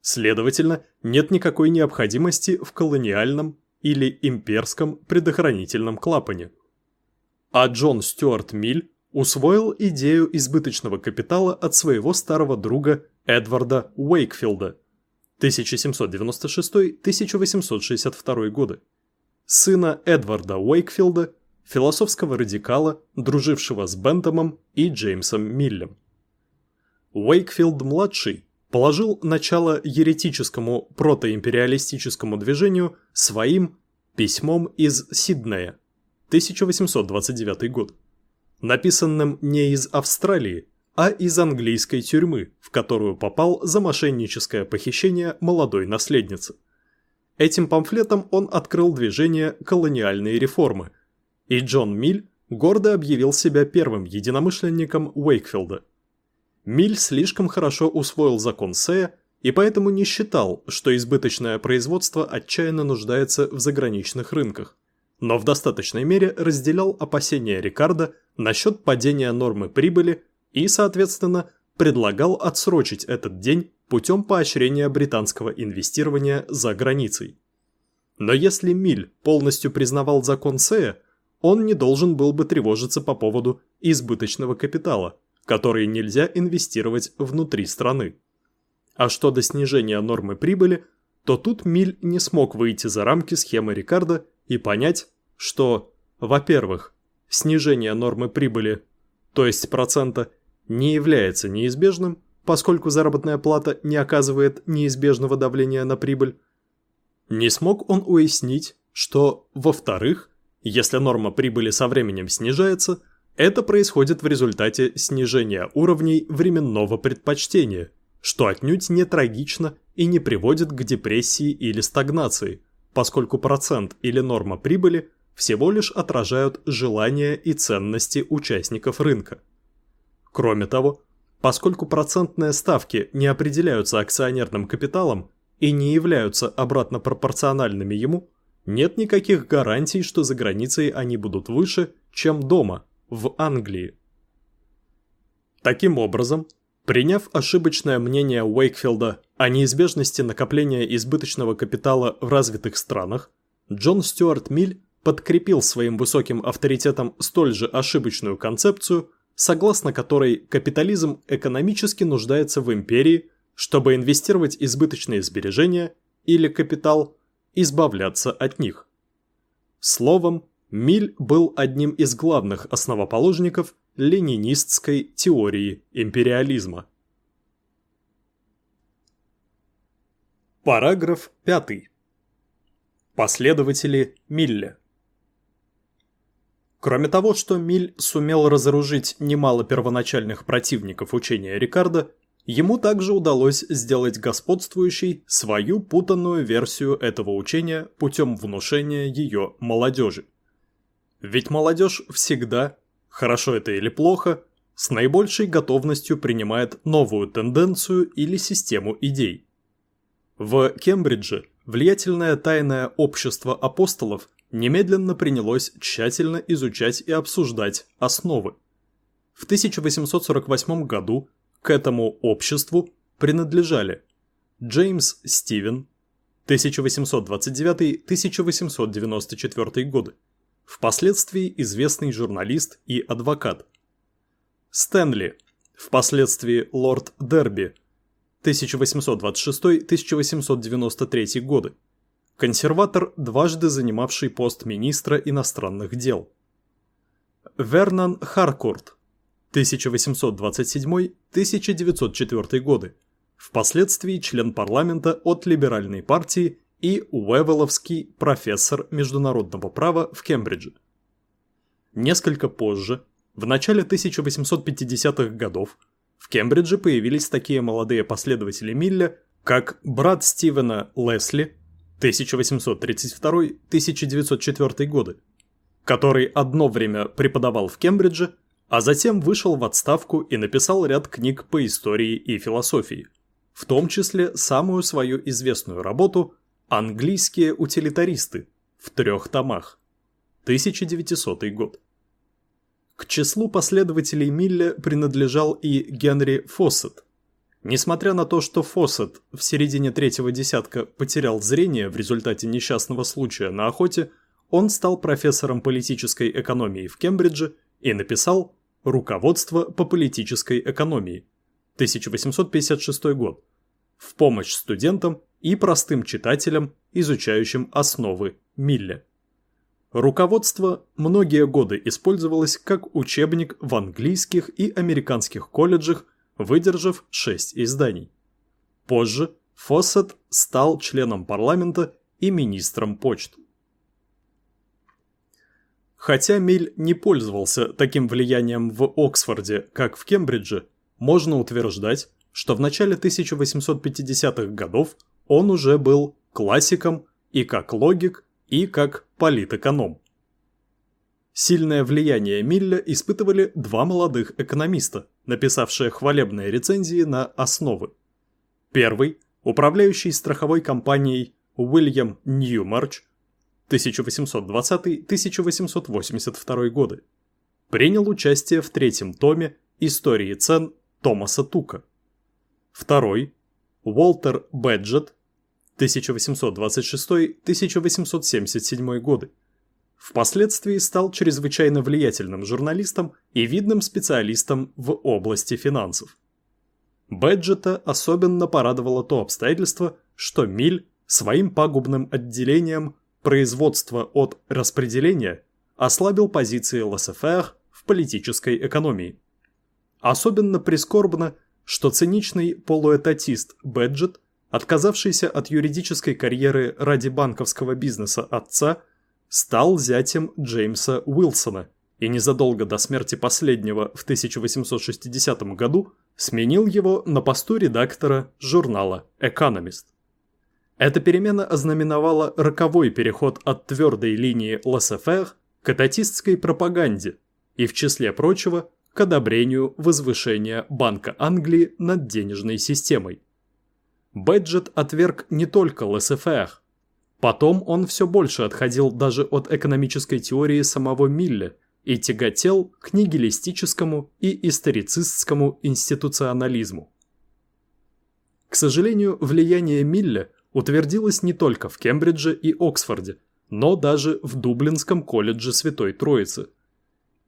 Следовательно, нет никакой необходимости в колониальном или имперском предохранительном клапане. А Джон Стюарт Миль усвоил идею избыточного капитала от своего старого друга Эдварда Уэйкфилда 1796-1862 годы, сына Эдварда Уэйкфилда, философского радикала, дружившего с Бентомом и Джеймсом Миллем. Уэйкфилд-младший положил начало еретическому протоимпериалистическому движению своим письмом из Сиднея, 1829 год, написанным не из Австралии, а из английской тюрьмы, в которую попал за мошенническое похищение молодой наследницы. Этим памфлетом он открыл движение колониальные реформы, и Джон Миль гордо объявил себя первым единомышленником Уэйкфилда. Миль слишком хорошо усвоил закон Сея и поэтому не считал, что избыточное производство отчаянно нуждается в заграничных рынках, но в достаточной мере разделял опасения Рикардо насчет падения нормы прибыли и, соответственно, предлагал отсрочить этот день путем поощрения британского инвестирования за границей. Но если Миль полностью признавал закон Сея, он не должен был бы тревожиться по поводу избыточного капитала – которые нельзя инвестировать внутри страны. А что до снижения нормы прибыли, то тут Миль не смог выйти за рамки схемы Рикардо и понять, что, во-первых, снижение нормы прибыли, то есть процента, не является неизбежным, поскольку заработная плата не оказывает неизбежного давления на прибыль. Не смог он уяснить, что, во-вторых, если норма прибыли со временем снижается, это происходит в результате снижения уровней временного предпочтения, что отнюдь не трагично и не приводит к депрессии или стагнации, поскольку процент или норма прибыли всего лишь отражают желания и ценности участников рынка. Кроме того, поскольку процентные ставки не определяются акционерным капиталом и не являются обратно пропорциональными ему, нет никаких гарантий, что за границей они будут выше, чем дома – в Англии. Таким образом, приняв ошибочное мнение Уэйкфилда о неизбежности накопления избыточного капитала в развитых странах, Джон Стюарт Миль подкрепил своим высоким авторитетом столь же ошибочную концепцию, согласно которой капитализм экономически нуждается в империи, чтобы инвестировать избыточные сбережения или капитал, избавляться от них. Словом, Миль был одним из главных основоположников ленинистской теории империализма. Параграф 5. Последователи Милля. Кроме того, что Миль сумел разоружить немало первоначальных противников учения Рикардо, ему также удалось сделать господствующей свою путанную версию этого учения путем внушения ее молодежи. Ведь молодежь всегда, хорошо это или плохо, с наибольшей готовностью принимает новую тенденцию или систему идей. В Кембридже влиятельное тайное общество апостолов немедленно принялось тщательно изучать и обсуждать основы. В 1848 году к этому обществу принадлежали Джеймс Стивен 1829-1894 годы, впоследствии известный журналист и адвокат. Стэнли, впоследствии лорд Дерби 1826-1893 годы, консерватор, дважды занимавший пост министра иностранных дел. Вернон Харкорт 1827-1904 годы, впоследствии член парламента от либеральной партии и Уэвеловский профессор международного права в Кембридже. Несколько позже, в начале 1850-х годов, в Кембридже появились такие молодые последователи Милля, как брат Стивена Лесли 1832-1904 годы, который одно время преподавал в Кембридже, а затем вышел в отставку и написал ряд книг по истории и философии, в том числе самую свою известную работу «Английские утилитаристы» в трех томах, 1900 год. К числу последователей Милля принадлежал и Генри Фоссет. Несмотря на то, что Фоссет в середине третьего десятка потерял зрение в результате несчастного случая на охоте, он стал профессором политической экономии в Кембридже и написал «Руководство по политической экономии» 1856 год в помощь студентам и простым читателям, изучающим основы Милля. Руководство многие годы использовалось как учебник в английских и американских колледжах, выдержав шесть изданий. Позже Фоссет стал членом парламента и министром почт. Хотя Миль не пользовался таким влиянием в Оксфорде, как в Кембридже, можно утверждать, что в начале 1850-х годов он уже был классиком и как логик, и как политэконом. Сильное влияние Милля испытывали два молодых экономиста, написавшие хвалебные рецензии на основы. Первый – управляющий страховой компанией Уильям Ньюмарч 1820-1882 годы. Принял участие в третьем томе истории цен Томаса Тука. Второй – Уолтер Бэджет 1826-1877 годы. Впоследствии стал чрезвычайно влиятельным журналистом и видным специалистом в области финансов. Бэджета особенно порадовало то обстоятельство, что Миль своим пагубным отделением производства от распределения ослабил позиции ЛСФР в политической экономии. Особенно прискорбно, что циничный полуэтатист Бэджет отказавшийся от юридической карьеры ради банковского бизнеса отца, стал зятем Джеймса Уилсона и незадолго до смерти последнего в 1860 году сменил его на посту редактора журнала «Экономист». Эта перемена ознаменовала роковой переход от твердой линии ЛСФР к ататистской пропаганде и, в числе прочего, к одобрению возвышения Банка Англии над денежной системой. Бэджет отверг не только ЛСФР. Потом он все больше отходил даже от экономической теории самого Милля и тяготел к нигилистическому и историцистскому институционализму. К сожалению, влияние Милля утвердилось не только в Кембридже и Оксфорде, но даже в Дублинском колледже Святой Троицы.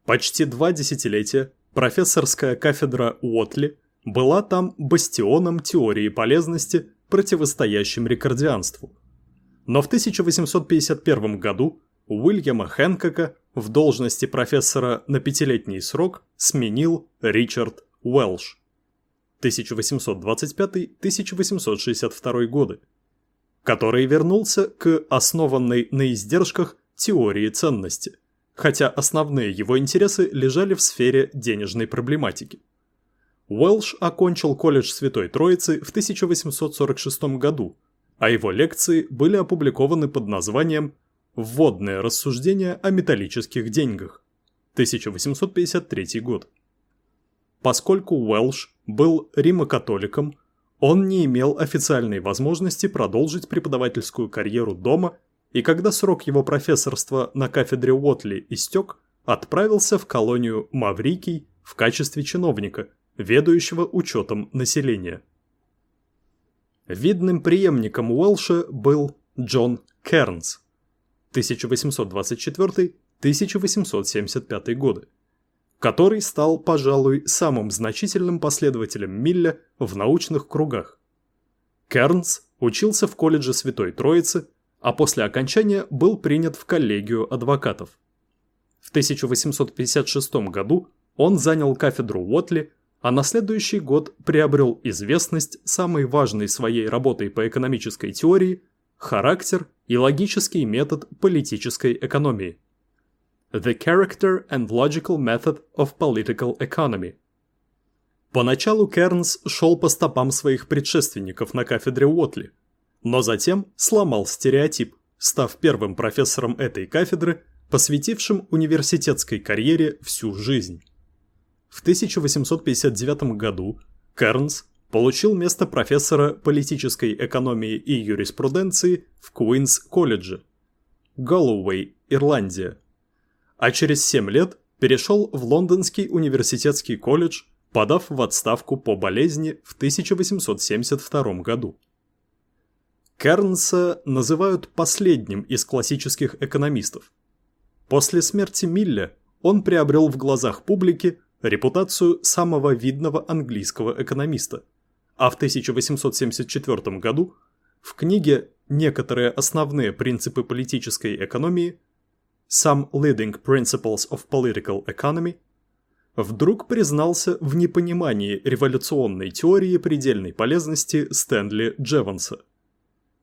Почти два десятилетия профессорская кафедра Уотли была там бастионом теории полезности, противостоящим рекордианству. Но в 1851 году Уильяма Хэнкока в должности профессора на пятилетний срок сменил Ричард Уэлш 1825-1862 годы, который вернулся к основанной на издержках теории ценности, хотя основные его интересы лежали в сфере денежной проблематики. Уэлш окончил колледж Святой Троицы в 1846 году, а его лекции были опубликованы под названием «Вводное рассуждение о металлических деньгах» 1853 год. Поскольку Уэлш был римокатоликом, он не имел официальной возможности продолжить преподавательскую карьеру дома и когда срок его профессорства на кафедре Уотли истек, отправился в колонию Маврикий в качестве чиновника, ведающего учетом населения. Видным преемником Уэлша был Джон Кернс 1824-1875 годы, который стал, пожалуй, самым значительным последователем Милля в научных кругах. Кернс учился в колледже Святой Троицы, а после окончания был принят в коллегию адвокатов. В 1856 году он занял кафедру Уотли а на следующий год приобрел известность самой важной своей работой по экономической теории «Характер и логический метод политической экономии» The Character and Logical Method of Political Economy. Поначалу Кернс шел по стопам своих предшественников на кафедре Уотли, но затем сломал стереотип, став первым профессором этой кафедры, посвятившим университетской карьере всю жизнь. В 1859 году Кернс получил место профессора политической экономии и юриспруденции в Куинс-колледже, Галлоуэй, Ирландия. А через 7 лет перешел в Лондонский университетский колледж, подав в отставку по болезни в 1872 году. Кернса называют последним из классических экономистов. После смерти Милля он приобрел в глазах публики репутацию самого видного английского экономиста, а в 1874 году в книге «Некоторые основные принципы политической экономии» Some Leading Principles of Political Economy вдруг признался в непонимании революционной теории предельной полезности Стэнли Джеванса.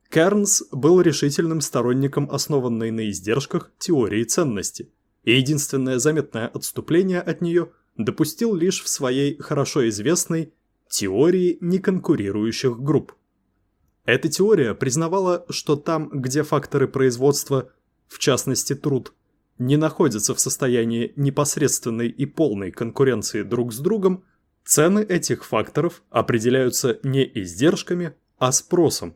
Кернс был решительным сторонником основанной на издержках теории ценности, и единственное заметное отступление от нее допустил лишь в своей хорошо известной теории неконкурирующих групп. Эта теория признавала, что там, где факторы производства, в частности труд, не находятся в состоянии непосредственной и полной конкуренции друг с другом, цены этих факторов определяются не издержками, а спросом.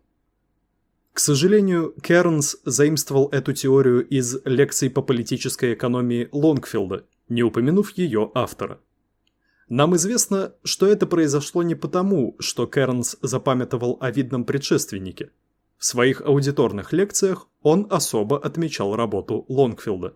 К сожалению, Кернс заимствовал эту теорию из лекций по политической экономии Лонгфилда не упомянув ее автора. Нам известно, что это произошло не потому, что Кернс запамятовал о видном предшественнике. В своих аудиторных лекциях он особо отмечал работу Лонгфилда.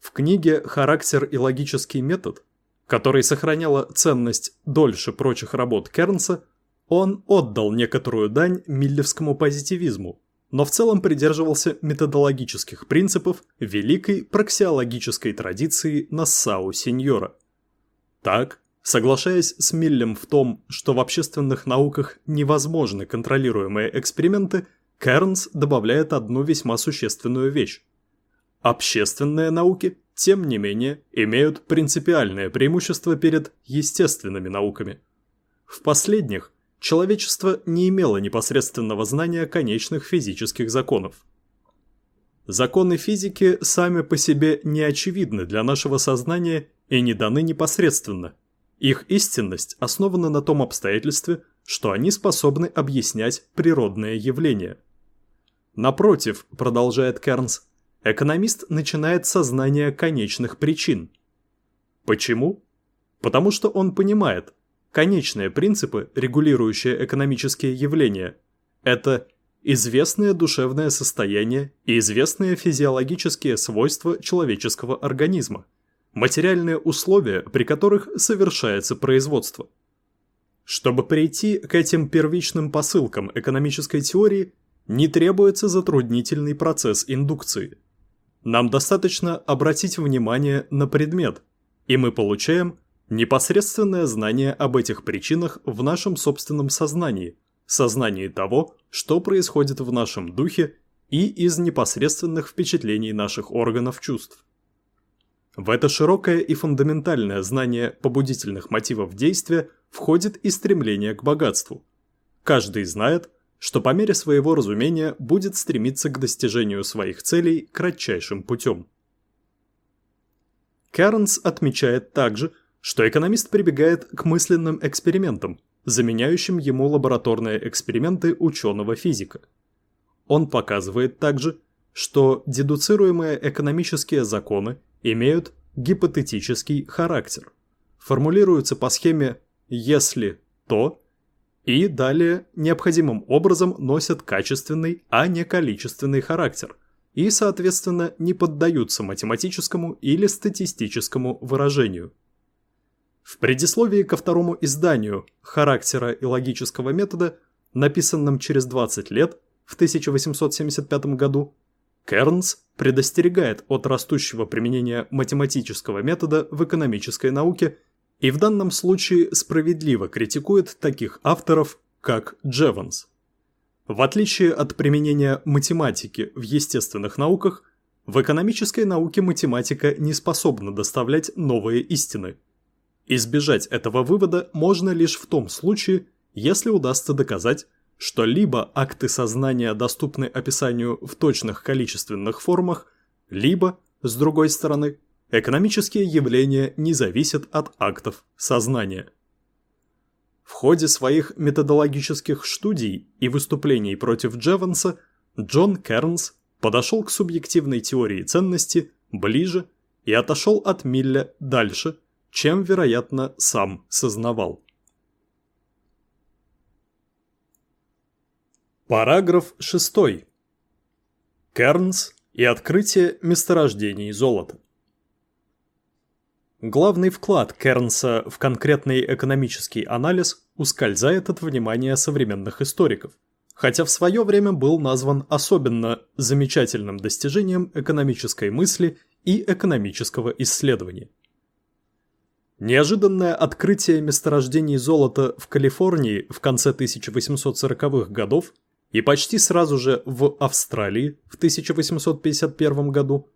В книге «Характер и логический метод», которой сохраняла ценность дольше прочих работ Кернса, он отдал некоторую дань миллевскому позитивизму, но в целом придерживался методологических принципов великой проксиологической традиции Нассау Сеньора. Так, соглашаясь с Миллем в том, что в общественных науках невозможны контролируемые эксперименты, Кернс добавляет одну весьма существенную вещь. Общественные науки, тем не менее, имеют принципиальное преимущество перед естественными науками. В последних человечество не имело непосредственного знания конечных физических законов. Законы физики сами по себе не очевидны для нашего сознания и не даны непосредственно. Их истинность основана на том обстоятельстве, что они способны объяснять природные явления. Напротив, продолжает Кернс, экономист начинает со знания конечных причин. Почему? Потому что он понимает, Конечные принципы, регулирующие экономические явления, это известное душевное состояние и известные физиологические свойства человеческого организма, материальные условия, при которых совершается производство. Чтобы прийти к этим первичным посылкам экономической теории, не требуется затруднительный процесс индукции. Нам достаточно обратить внимание на предмет, и мы получаем Непосредственное знание об этих причинах в нашем собственном сознании, сознании того, что происходит в нашем духе и из непосредственных впечатлений наших органов чувств. В это широкое и фундаментальное знание побудительных мотивов действия входит и стремление к богатству. Каждый знает, что по мере своего разумения будет стремиться к достижению своих целей кратчайшим путем. Кернс отмечает также, что экономист прибегает к мысленным экспериментам, заменяющим ему лабораторные эксперименты ученого-физика. Он показывает также, что дедуцируемые экономические законы имеют гипотетический характер. Формулируется по схеме «если то» и далее необходимым образом носят качественный, а не количественный характер и, соответственно, не поддаются математическому или статистическому выражению. В предисловии ко второму изданию «Характера и логического метода», написанном через 20 лет, в 1875 году, Кернс предостерегает от растущего применения математического метода в экономической науке и в данном случае справедливо критикует таких авторов, как Джеванс. В отличие от применения математики в естественных науках, в экономической науке математика не способна доставлять новые истины. Избежать этого вывода можно лишь в том случае, если удастся доказать, что либо акты сознания доступны описанию в точных количественных формах, либо, с другой стороны, экономические явления не зависят от актов сознания. В ходе своих методологических студий и выступлений против Джеванса Джон Кернс подошел к субъективной теории ценности ближе и отошел от Милля дальше, чем, вероятно, сам сознавал. Параграф 6. Кернс и открытие месторождений золота. Главный вклад Кернса в конкретный экономический анализ ускользает от внимания современных историков, хотя в свое время был назван особенно замечательным достижением экономической мысли и экономического исследования. Неожиданное открытие месторождений золота в Калифорнии в конце 1840-х годов и почти сразу же в Австралии в 1851 году,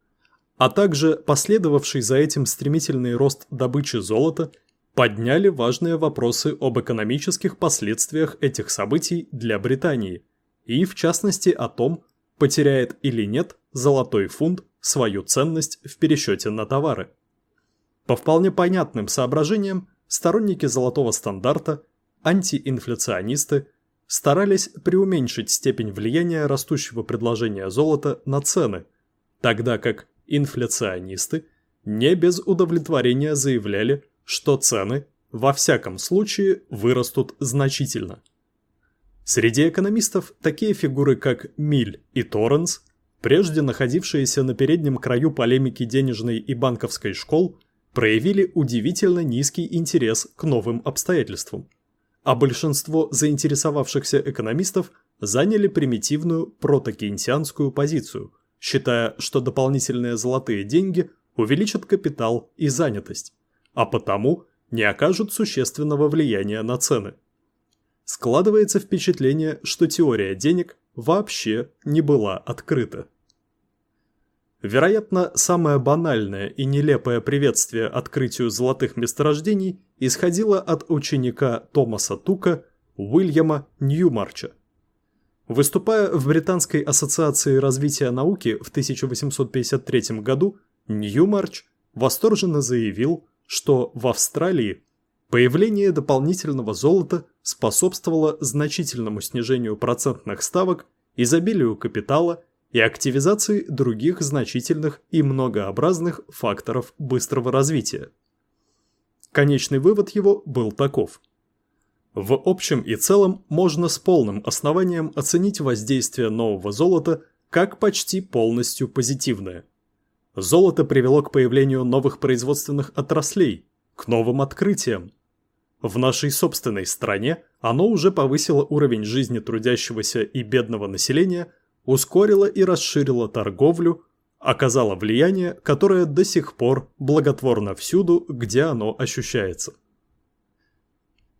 а также последовавший за этим стремительный рост добычи золота, подняли важные вопросы об экономических последствиях этих событий для Британии и, в частности, о том, потеряет или нет золотой фунт свою ценность в пересчете на товары. По вполне понятным соображениям, сторонники золотого стандарта, антиинфляционисты – старались преуменьшить степень влияния растущего предложения золота на цены, тогда как инфляционисты не без удовлетворения заявляли, что цены во всяком случае вырастут значительно. Среди экономистов такие фигуры, как Миль и Торренс, прежде находившиеся на переднем краю полемики денежной и банковской школ, проявили удивительно низкий интерес к новым обстоятельствам – а большинство заинтересовавшихся экономистов заняли примитивную протокейнсианскую позицию, считая, что дополнительные золотые деньги увеличат капитал и занятость, а потому не окажут существенного влияния на цены. Складывается впечатление, что теория денег вообще не была открыта. Вероятно, самое банальное и нелепое приветствие открытию золотых месторождений исходило от ученика Томаса Тука Уильяма Ньюмарча. Выступая в Британской ассоциации развития науки в 1853 году, Ньюмарч восторженно заявил, что в Австралии появление дополнительного золота способствовало значительному снижению процентных ставок, изобилию капитала и активизации других значительных и многообразных факторов быстрого развития. Конечный вывод его был таков. В общем и целом можно с полным основанием оценить воздействие нового золота как почти полностью позитивное. Золото привело к появлению новых производственных отраслей, к новым открытиям. В нашей собственной стране оно уже повысило уровень жизни трудящегося и бедного населения – ускорила и расширила торговлю, оказала влияние, которое до сих пор благотворно всюду, где оно ощущается.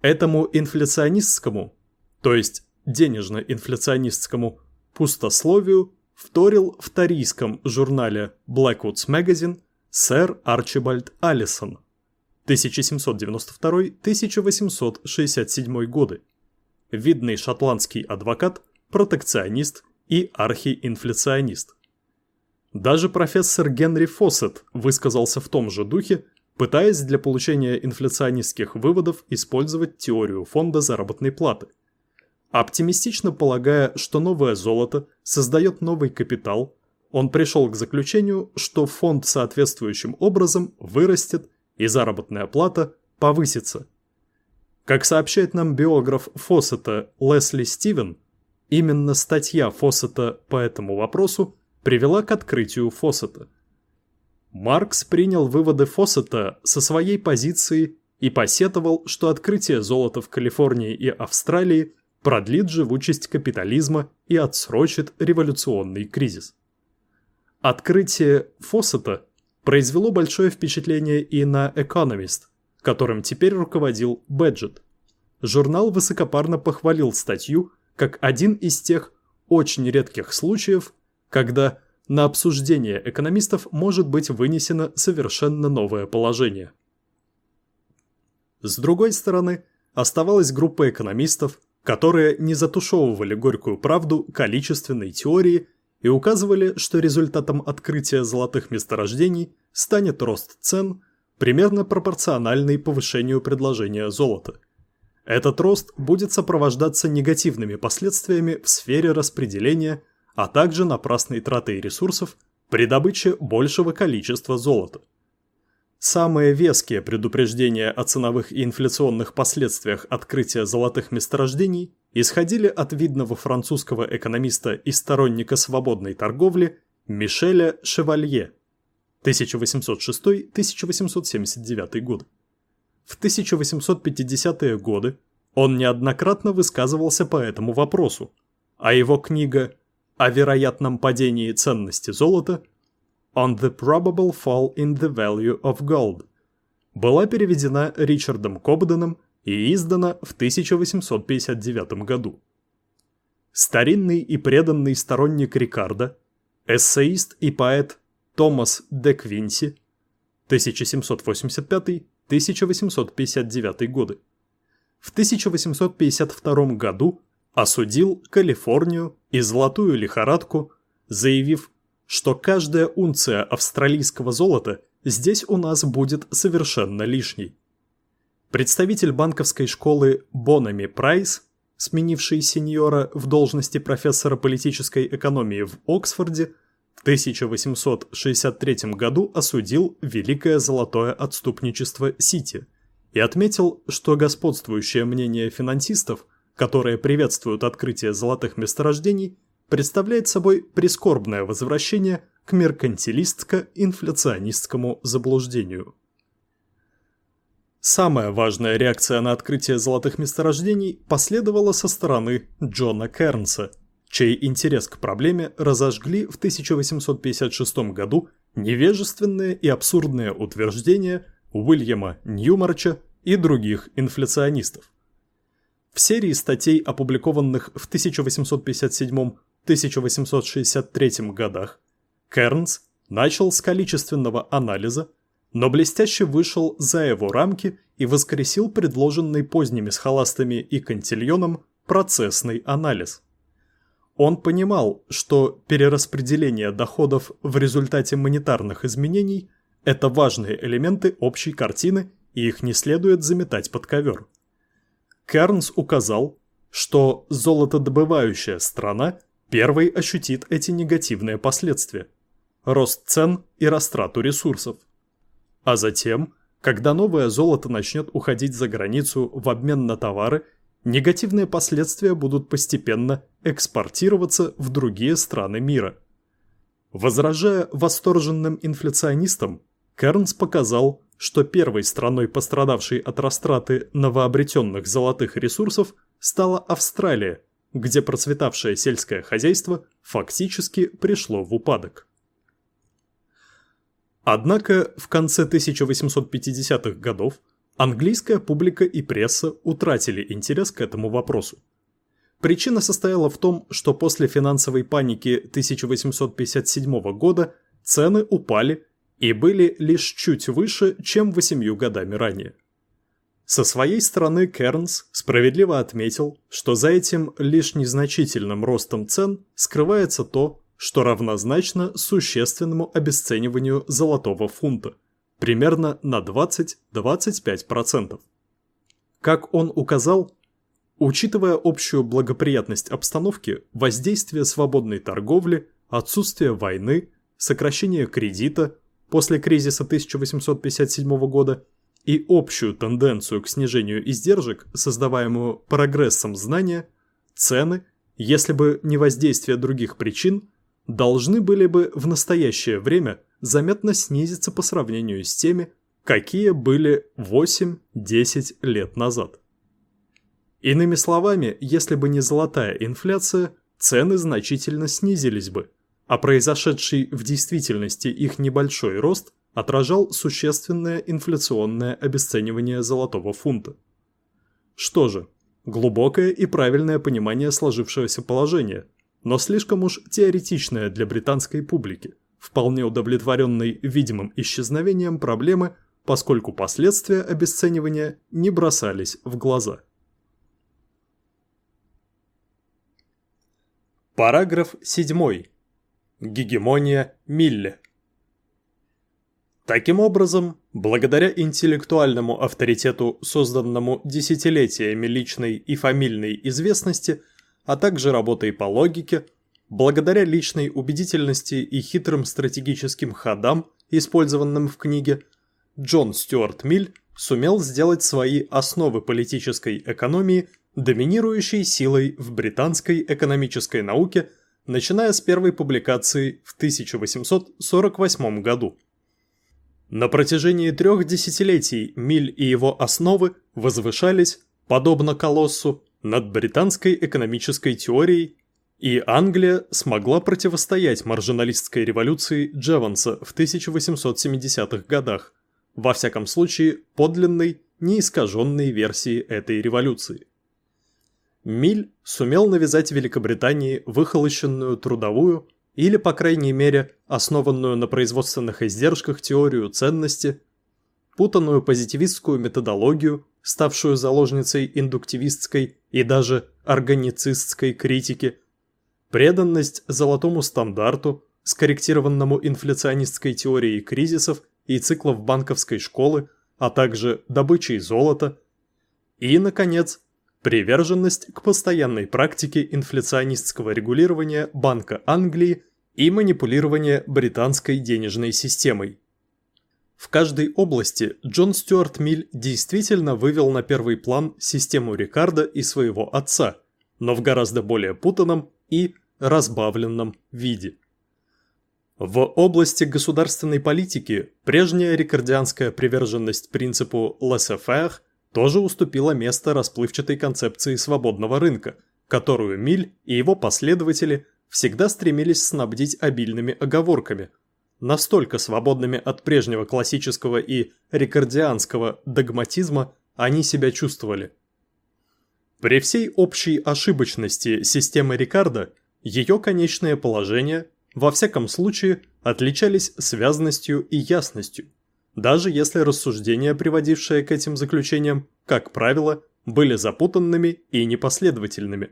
Этому инфляционистскому, то есть денежно-инфляционистскому пустословию вторил в тарийском журнале Blackwood's Magazine сэр Арчибальд Алисон 1792-1867 годы, видный шотландский адвокат, протекционист и архиинфляционист. Даже профессор Генри Фоссет высказался в том же духе, пытаясь для получения инфляционистских выводов использовать теорию фонда заработной платы. Оптимистично полагая, что новое золото создает новый капитал, он пришел к заключению, что фонд соответствующим образом вырастет и заработная плата повысится. Как сообщает нам биограф Фоссета Лесли Стивен, именно статья Фоссета по этому вопросу привела к открытию Фоссета. Маркс принял выводы Фоссета со своей позиции и посетовал, что открытие золота в Калифорнии и Австралии продлит живучесть капитализма и отсрочит революционный кризис. Открытие Фоссета произвело большое впечатление и на Economist, которым теперь руководил Бэджет. Журнал высокопарно похвалил статью как один из тех очень редких случаев, когда на обсуждение экономистов может быть вынесено совершенно новое положение. С другой стороны, оставалась группа экономистов, которые не затушевывали горькую правду количественной теории и указывали, что результатом открытия золотых месторождений станет рост цен, примерно пропорциональный повышению предложения золота. Этот рост будет сопровождаться негативными последствиями в сфере распределения, а также напрасной тратой ресурсов при добыче большего количества золота. Самые веские предупреждения о ценовых и инфляционных последствиях открытия золотых месторождений исходили от видного французского экономиста и сторонника свободной торговли Мишеля Шевалье 1806-1879 годы. В 1850-е годы он неоднократно высказывался по этому вопросу, а его книга «О вероятном падении ценности золота» On the Probable Fall in the Value of Gold была переведена Ричардом Кобденом и издана в 1859 году. Старинный и преданный сторонник Рикардо, эссеист и поэт Томас де Квинси 1785-1859 годы в 1852 году осудил Калифорнию и золотую лихорадку, заявив, что каждая унция австралийского золота здесь у нас будет совершенно лишней. Представитель банковской школы Бонами Прайс, сменивший сеньора в должности профессора политической экономии в Оксфорде, 1863 году осудил Великое Золотое Отступничество Сити и отметил, что господствующее мнение финансистов, которые приветствуют открытие золотых месторождений, представляет собой прискорбное возвращение к меркантилистско-инфляционистскому заблуждению. Самая важная реакция на открытие золотых месторождений последовала со стороны Джона Кернса, чей интерес к проблеме разожгли в 1856 году невежественные и абсурдные утверждения Уильяма Ньюмарча и других инфляционистов. В серии статей, опубликованных в 1857 1863 годах Кернс начал с количественного анализа, но блестяще вышел за его рамки и воскресил предложенный поздними схоластами и кантильоном процессный анализ. Он понимал, что перераспределение доходов в результате монетарных изменений – это важные элементы общей картины, и их не следует заметать под ковер. Кернс указал, что золотодобывающая страна – Первый ощутит эти негативные последствия – рост цен и растрату ресурсов. А затем, когда новое золото начнет уходить за границу в обмен на товары, негативные последствия будут постепенно экспортироваться в другие страны мира. Возражая восторженным инфляционистам, Кернс показал, что первой страной, пострадавшей от растраты новообретенных золотых ресурсов, стала Австралия – где процветавшее сельское хозяйство фактически пришло в упадок. Однако в конце 1850-х годов английская публика и пресса утратили интерес к этому вопросу. Причина состояла в том, что после финансовой паники 1857 года цены упали и были лишь чуть выше, чем восемью годами ранее. Со своей стороны Кернс справедливо отметил, что за этим лишь незначительным ростом цен скрывается то, что равнозначно существенному обесцениванию золотого фунта, примерно на 20-25%. Как он указал, учитывая общую благоприятность обстановки, воздействие свободной торговли, отсутствие войны, сокращение кредита после кризиса 1857 года и общую тенденцию к снижению издержек, создаваемую прогрессом знания, цены, если бы не воздействие других причин, должны были бы в настоящее время заметно снизиться по сравнению с теми, какие были 8-10 лет назад. Иными словами, если бы не золотая инфляция, цены значительно снизились бы, а произошедший в действительности их небольшой рост отражал существенное инфляционное обесценивание золотого фунта. Что же, глубокое и правильное понимание сложившегося положения, но слишком уж теоретичное для британской публики, вполне удовлетворенной видимым исчезновением проблемы, поскольку последствия обесценивания не бросались в глаза. Параграф 7. Гегемония Милле. Таким образом, благодаря интеллектуальному авторитету, созданному десятилетиями личной и фамильной известности, а также работой по логике, благодаря личной убедительности и хитрым стратегическим ходам, использованным в книге, Джон Стюарт Миль сумел сделать свои основы политической экономии доминирующей силой в британской экономической науке, начиная с первой публикации в 1848 году. На протяжении трех десятилетий Миль и его основы возвышались, подобно колоссу, над британской экономической теорией, и Англия смогла противостоять маржиналистской революции Джеванса в 1870-х годах, во всяком случае подлинной, неискаженной версии этой революции. Миль сумел навязать Великобритании выхолощенную трудовую или, по крайней мере, основанную на производственных издержках теорию ценности, путанную позитивистскую методологию, ставшую заложницей индуктивистской и даже органицистской критики, преданность золотому стандарту, скорректированному инфляционистской теорией кризисов и циклов банковской школы, а также добычей золота, и, наконец, приверженность к постоянной практике инфляционистского регулирования Банка Англии и манипулирования британской денежной системой. В каждой области Джон Стюарт Миль действительно вывел на первый план систему Рикардо и своего отца, но в гораздо более путанном и разбавленном виде. В области государственной политики прежняя рикардианская приверженность принципу laissez-faire – тоже уступила место расплывчатой концепции свободного рынка, которую Миль и его последователи всегда стремились снабдить обильными оговорками, настолько свободными от прежнего классического и рикардианского догматизма они себя чувствовали. При всей общей ошибочности системы Рикардо, ее конечное положение, во всяком случае, отличались связностью и ясностью – даже если рассуждения, приводившие к этим заключениям, как правило, были запутанными и непоследовательными.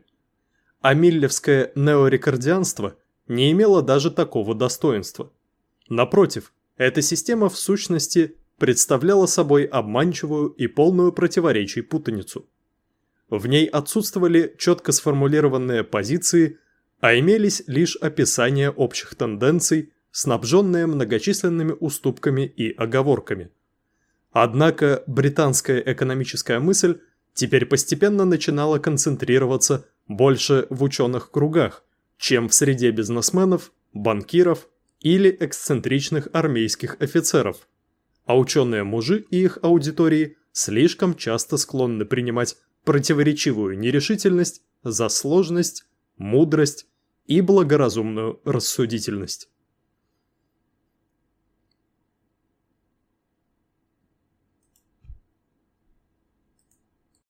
А миллевское неорекордианство не имело даже такого достоинства. Напротив, эта система в сущности представляла собой обманчивую и полную противоречий путаницу. В ней отсутствовали четко сформулированные позиции, а имелись лишь описания общих тенденций, снабженная многочисленными уступками и оговорками. Однако британская экономическая мысль теперь постепенно начинала концентрироваться больше в ученых кругах, чем в среде бизнесменов, банкиров или эксцентричных армейских офицеров. А ученые-мужи и их аудитории слишком часто склонны принимать противоречивую нерешительность за сложность, мудрость и благоразумную рассудительность.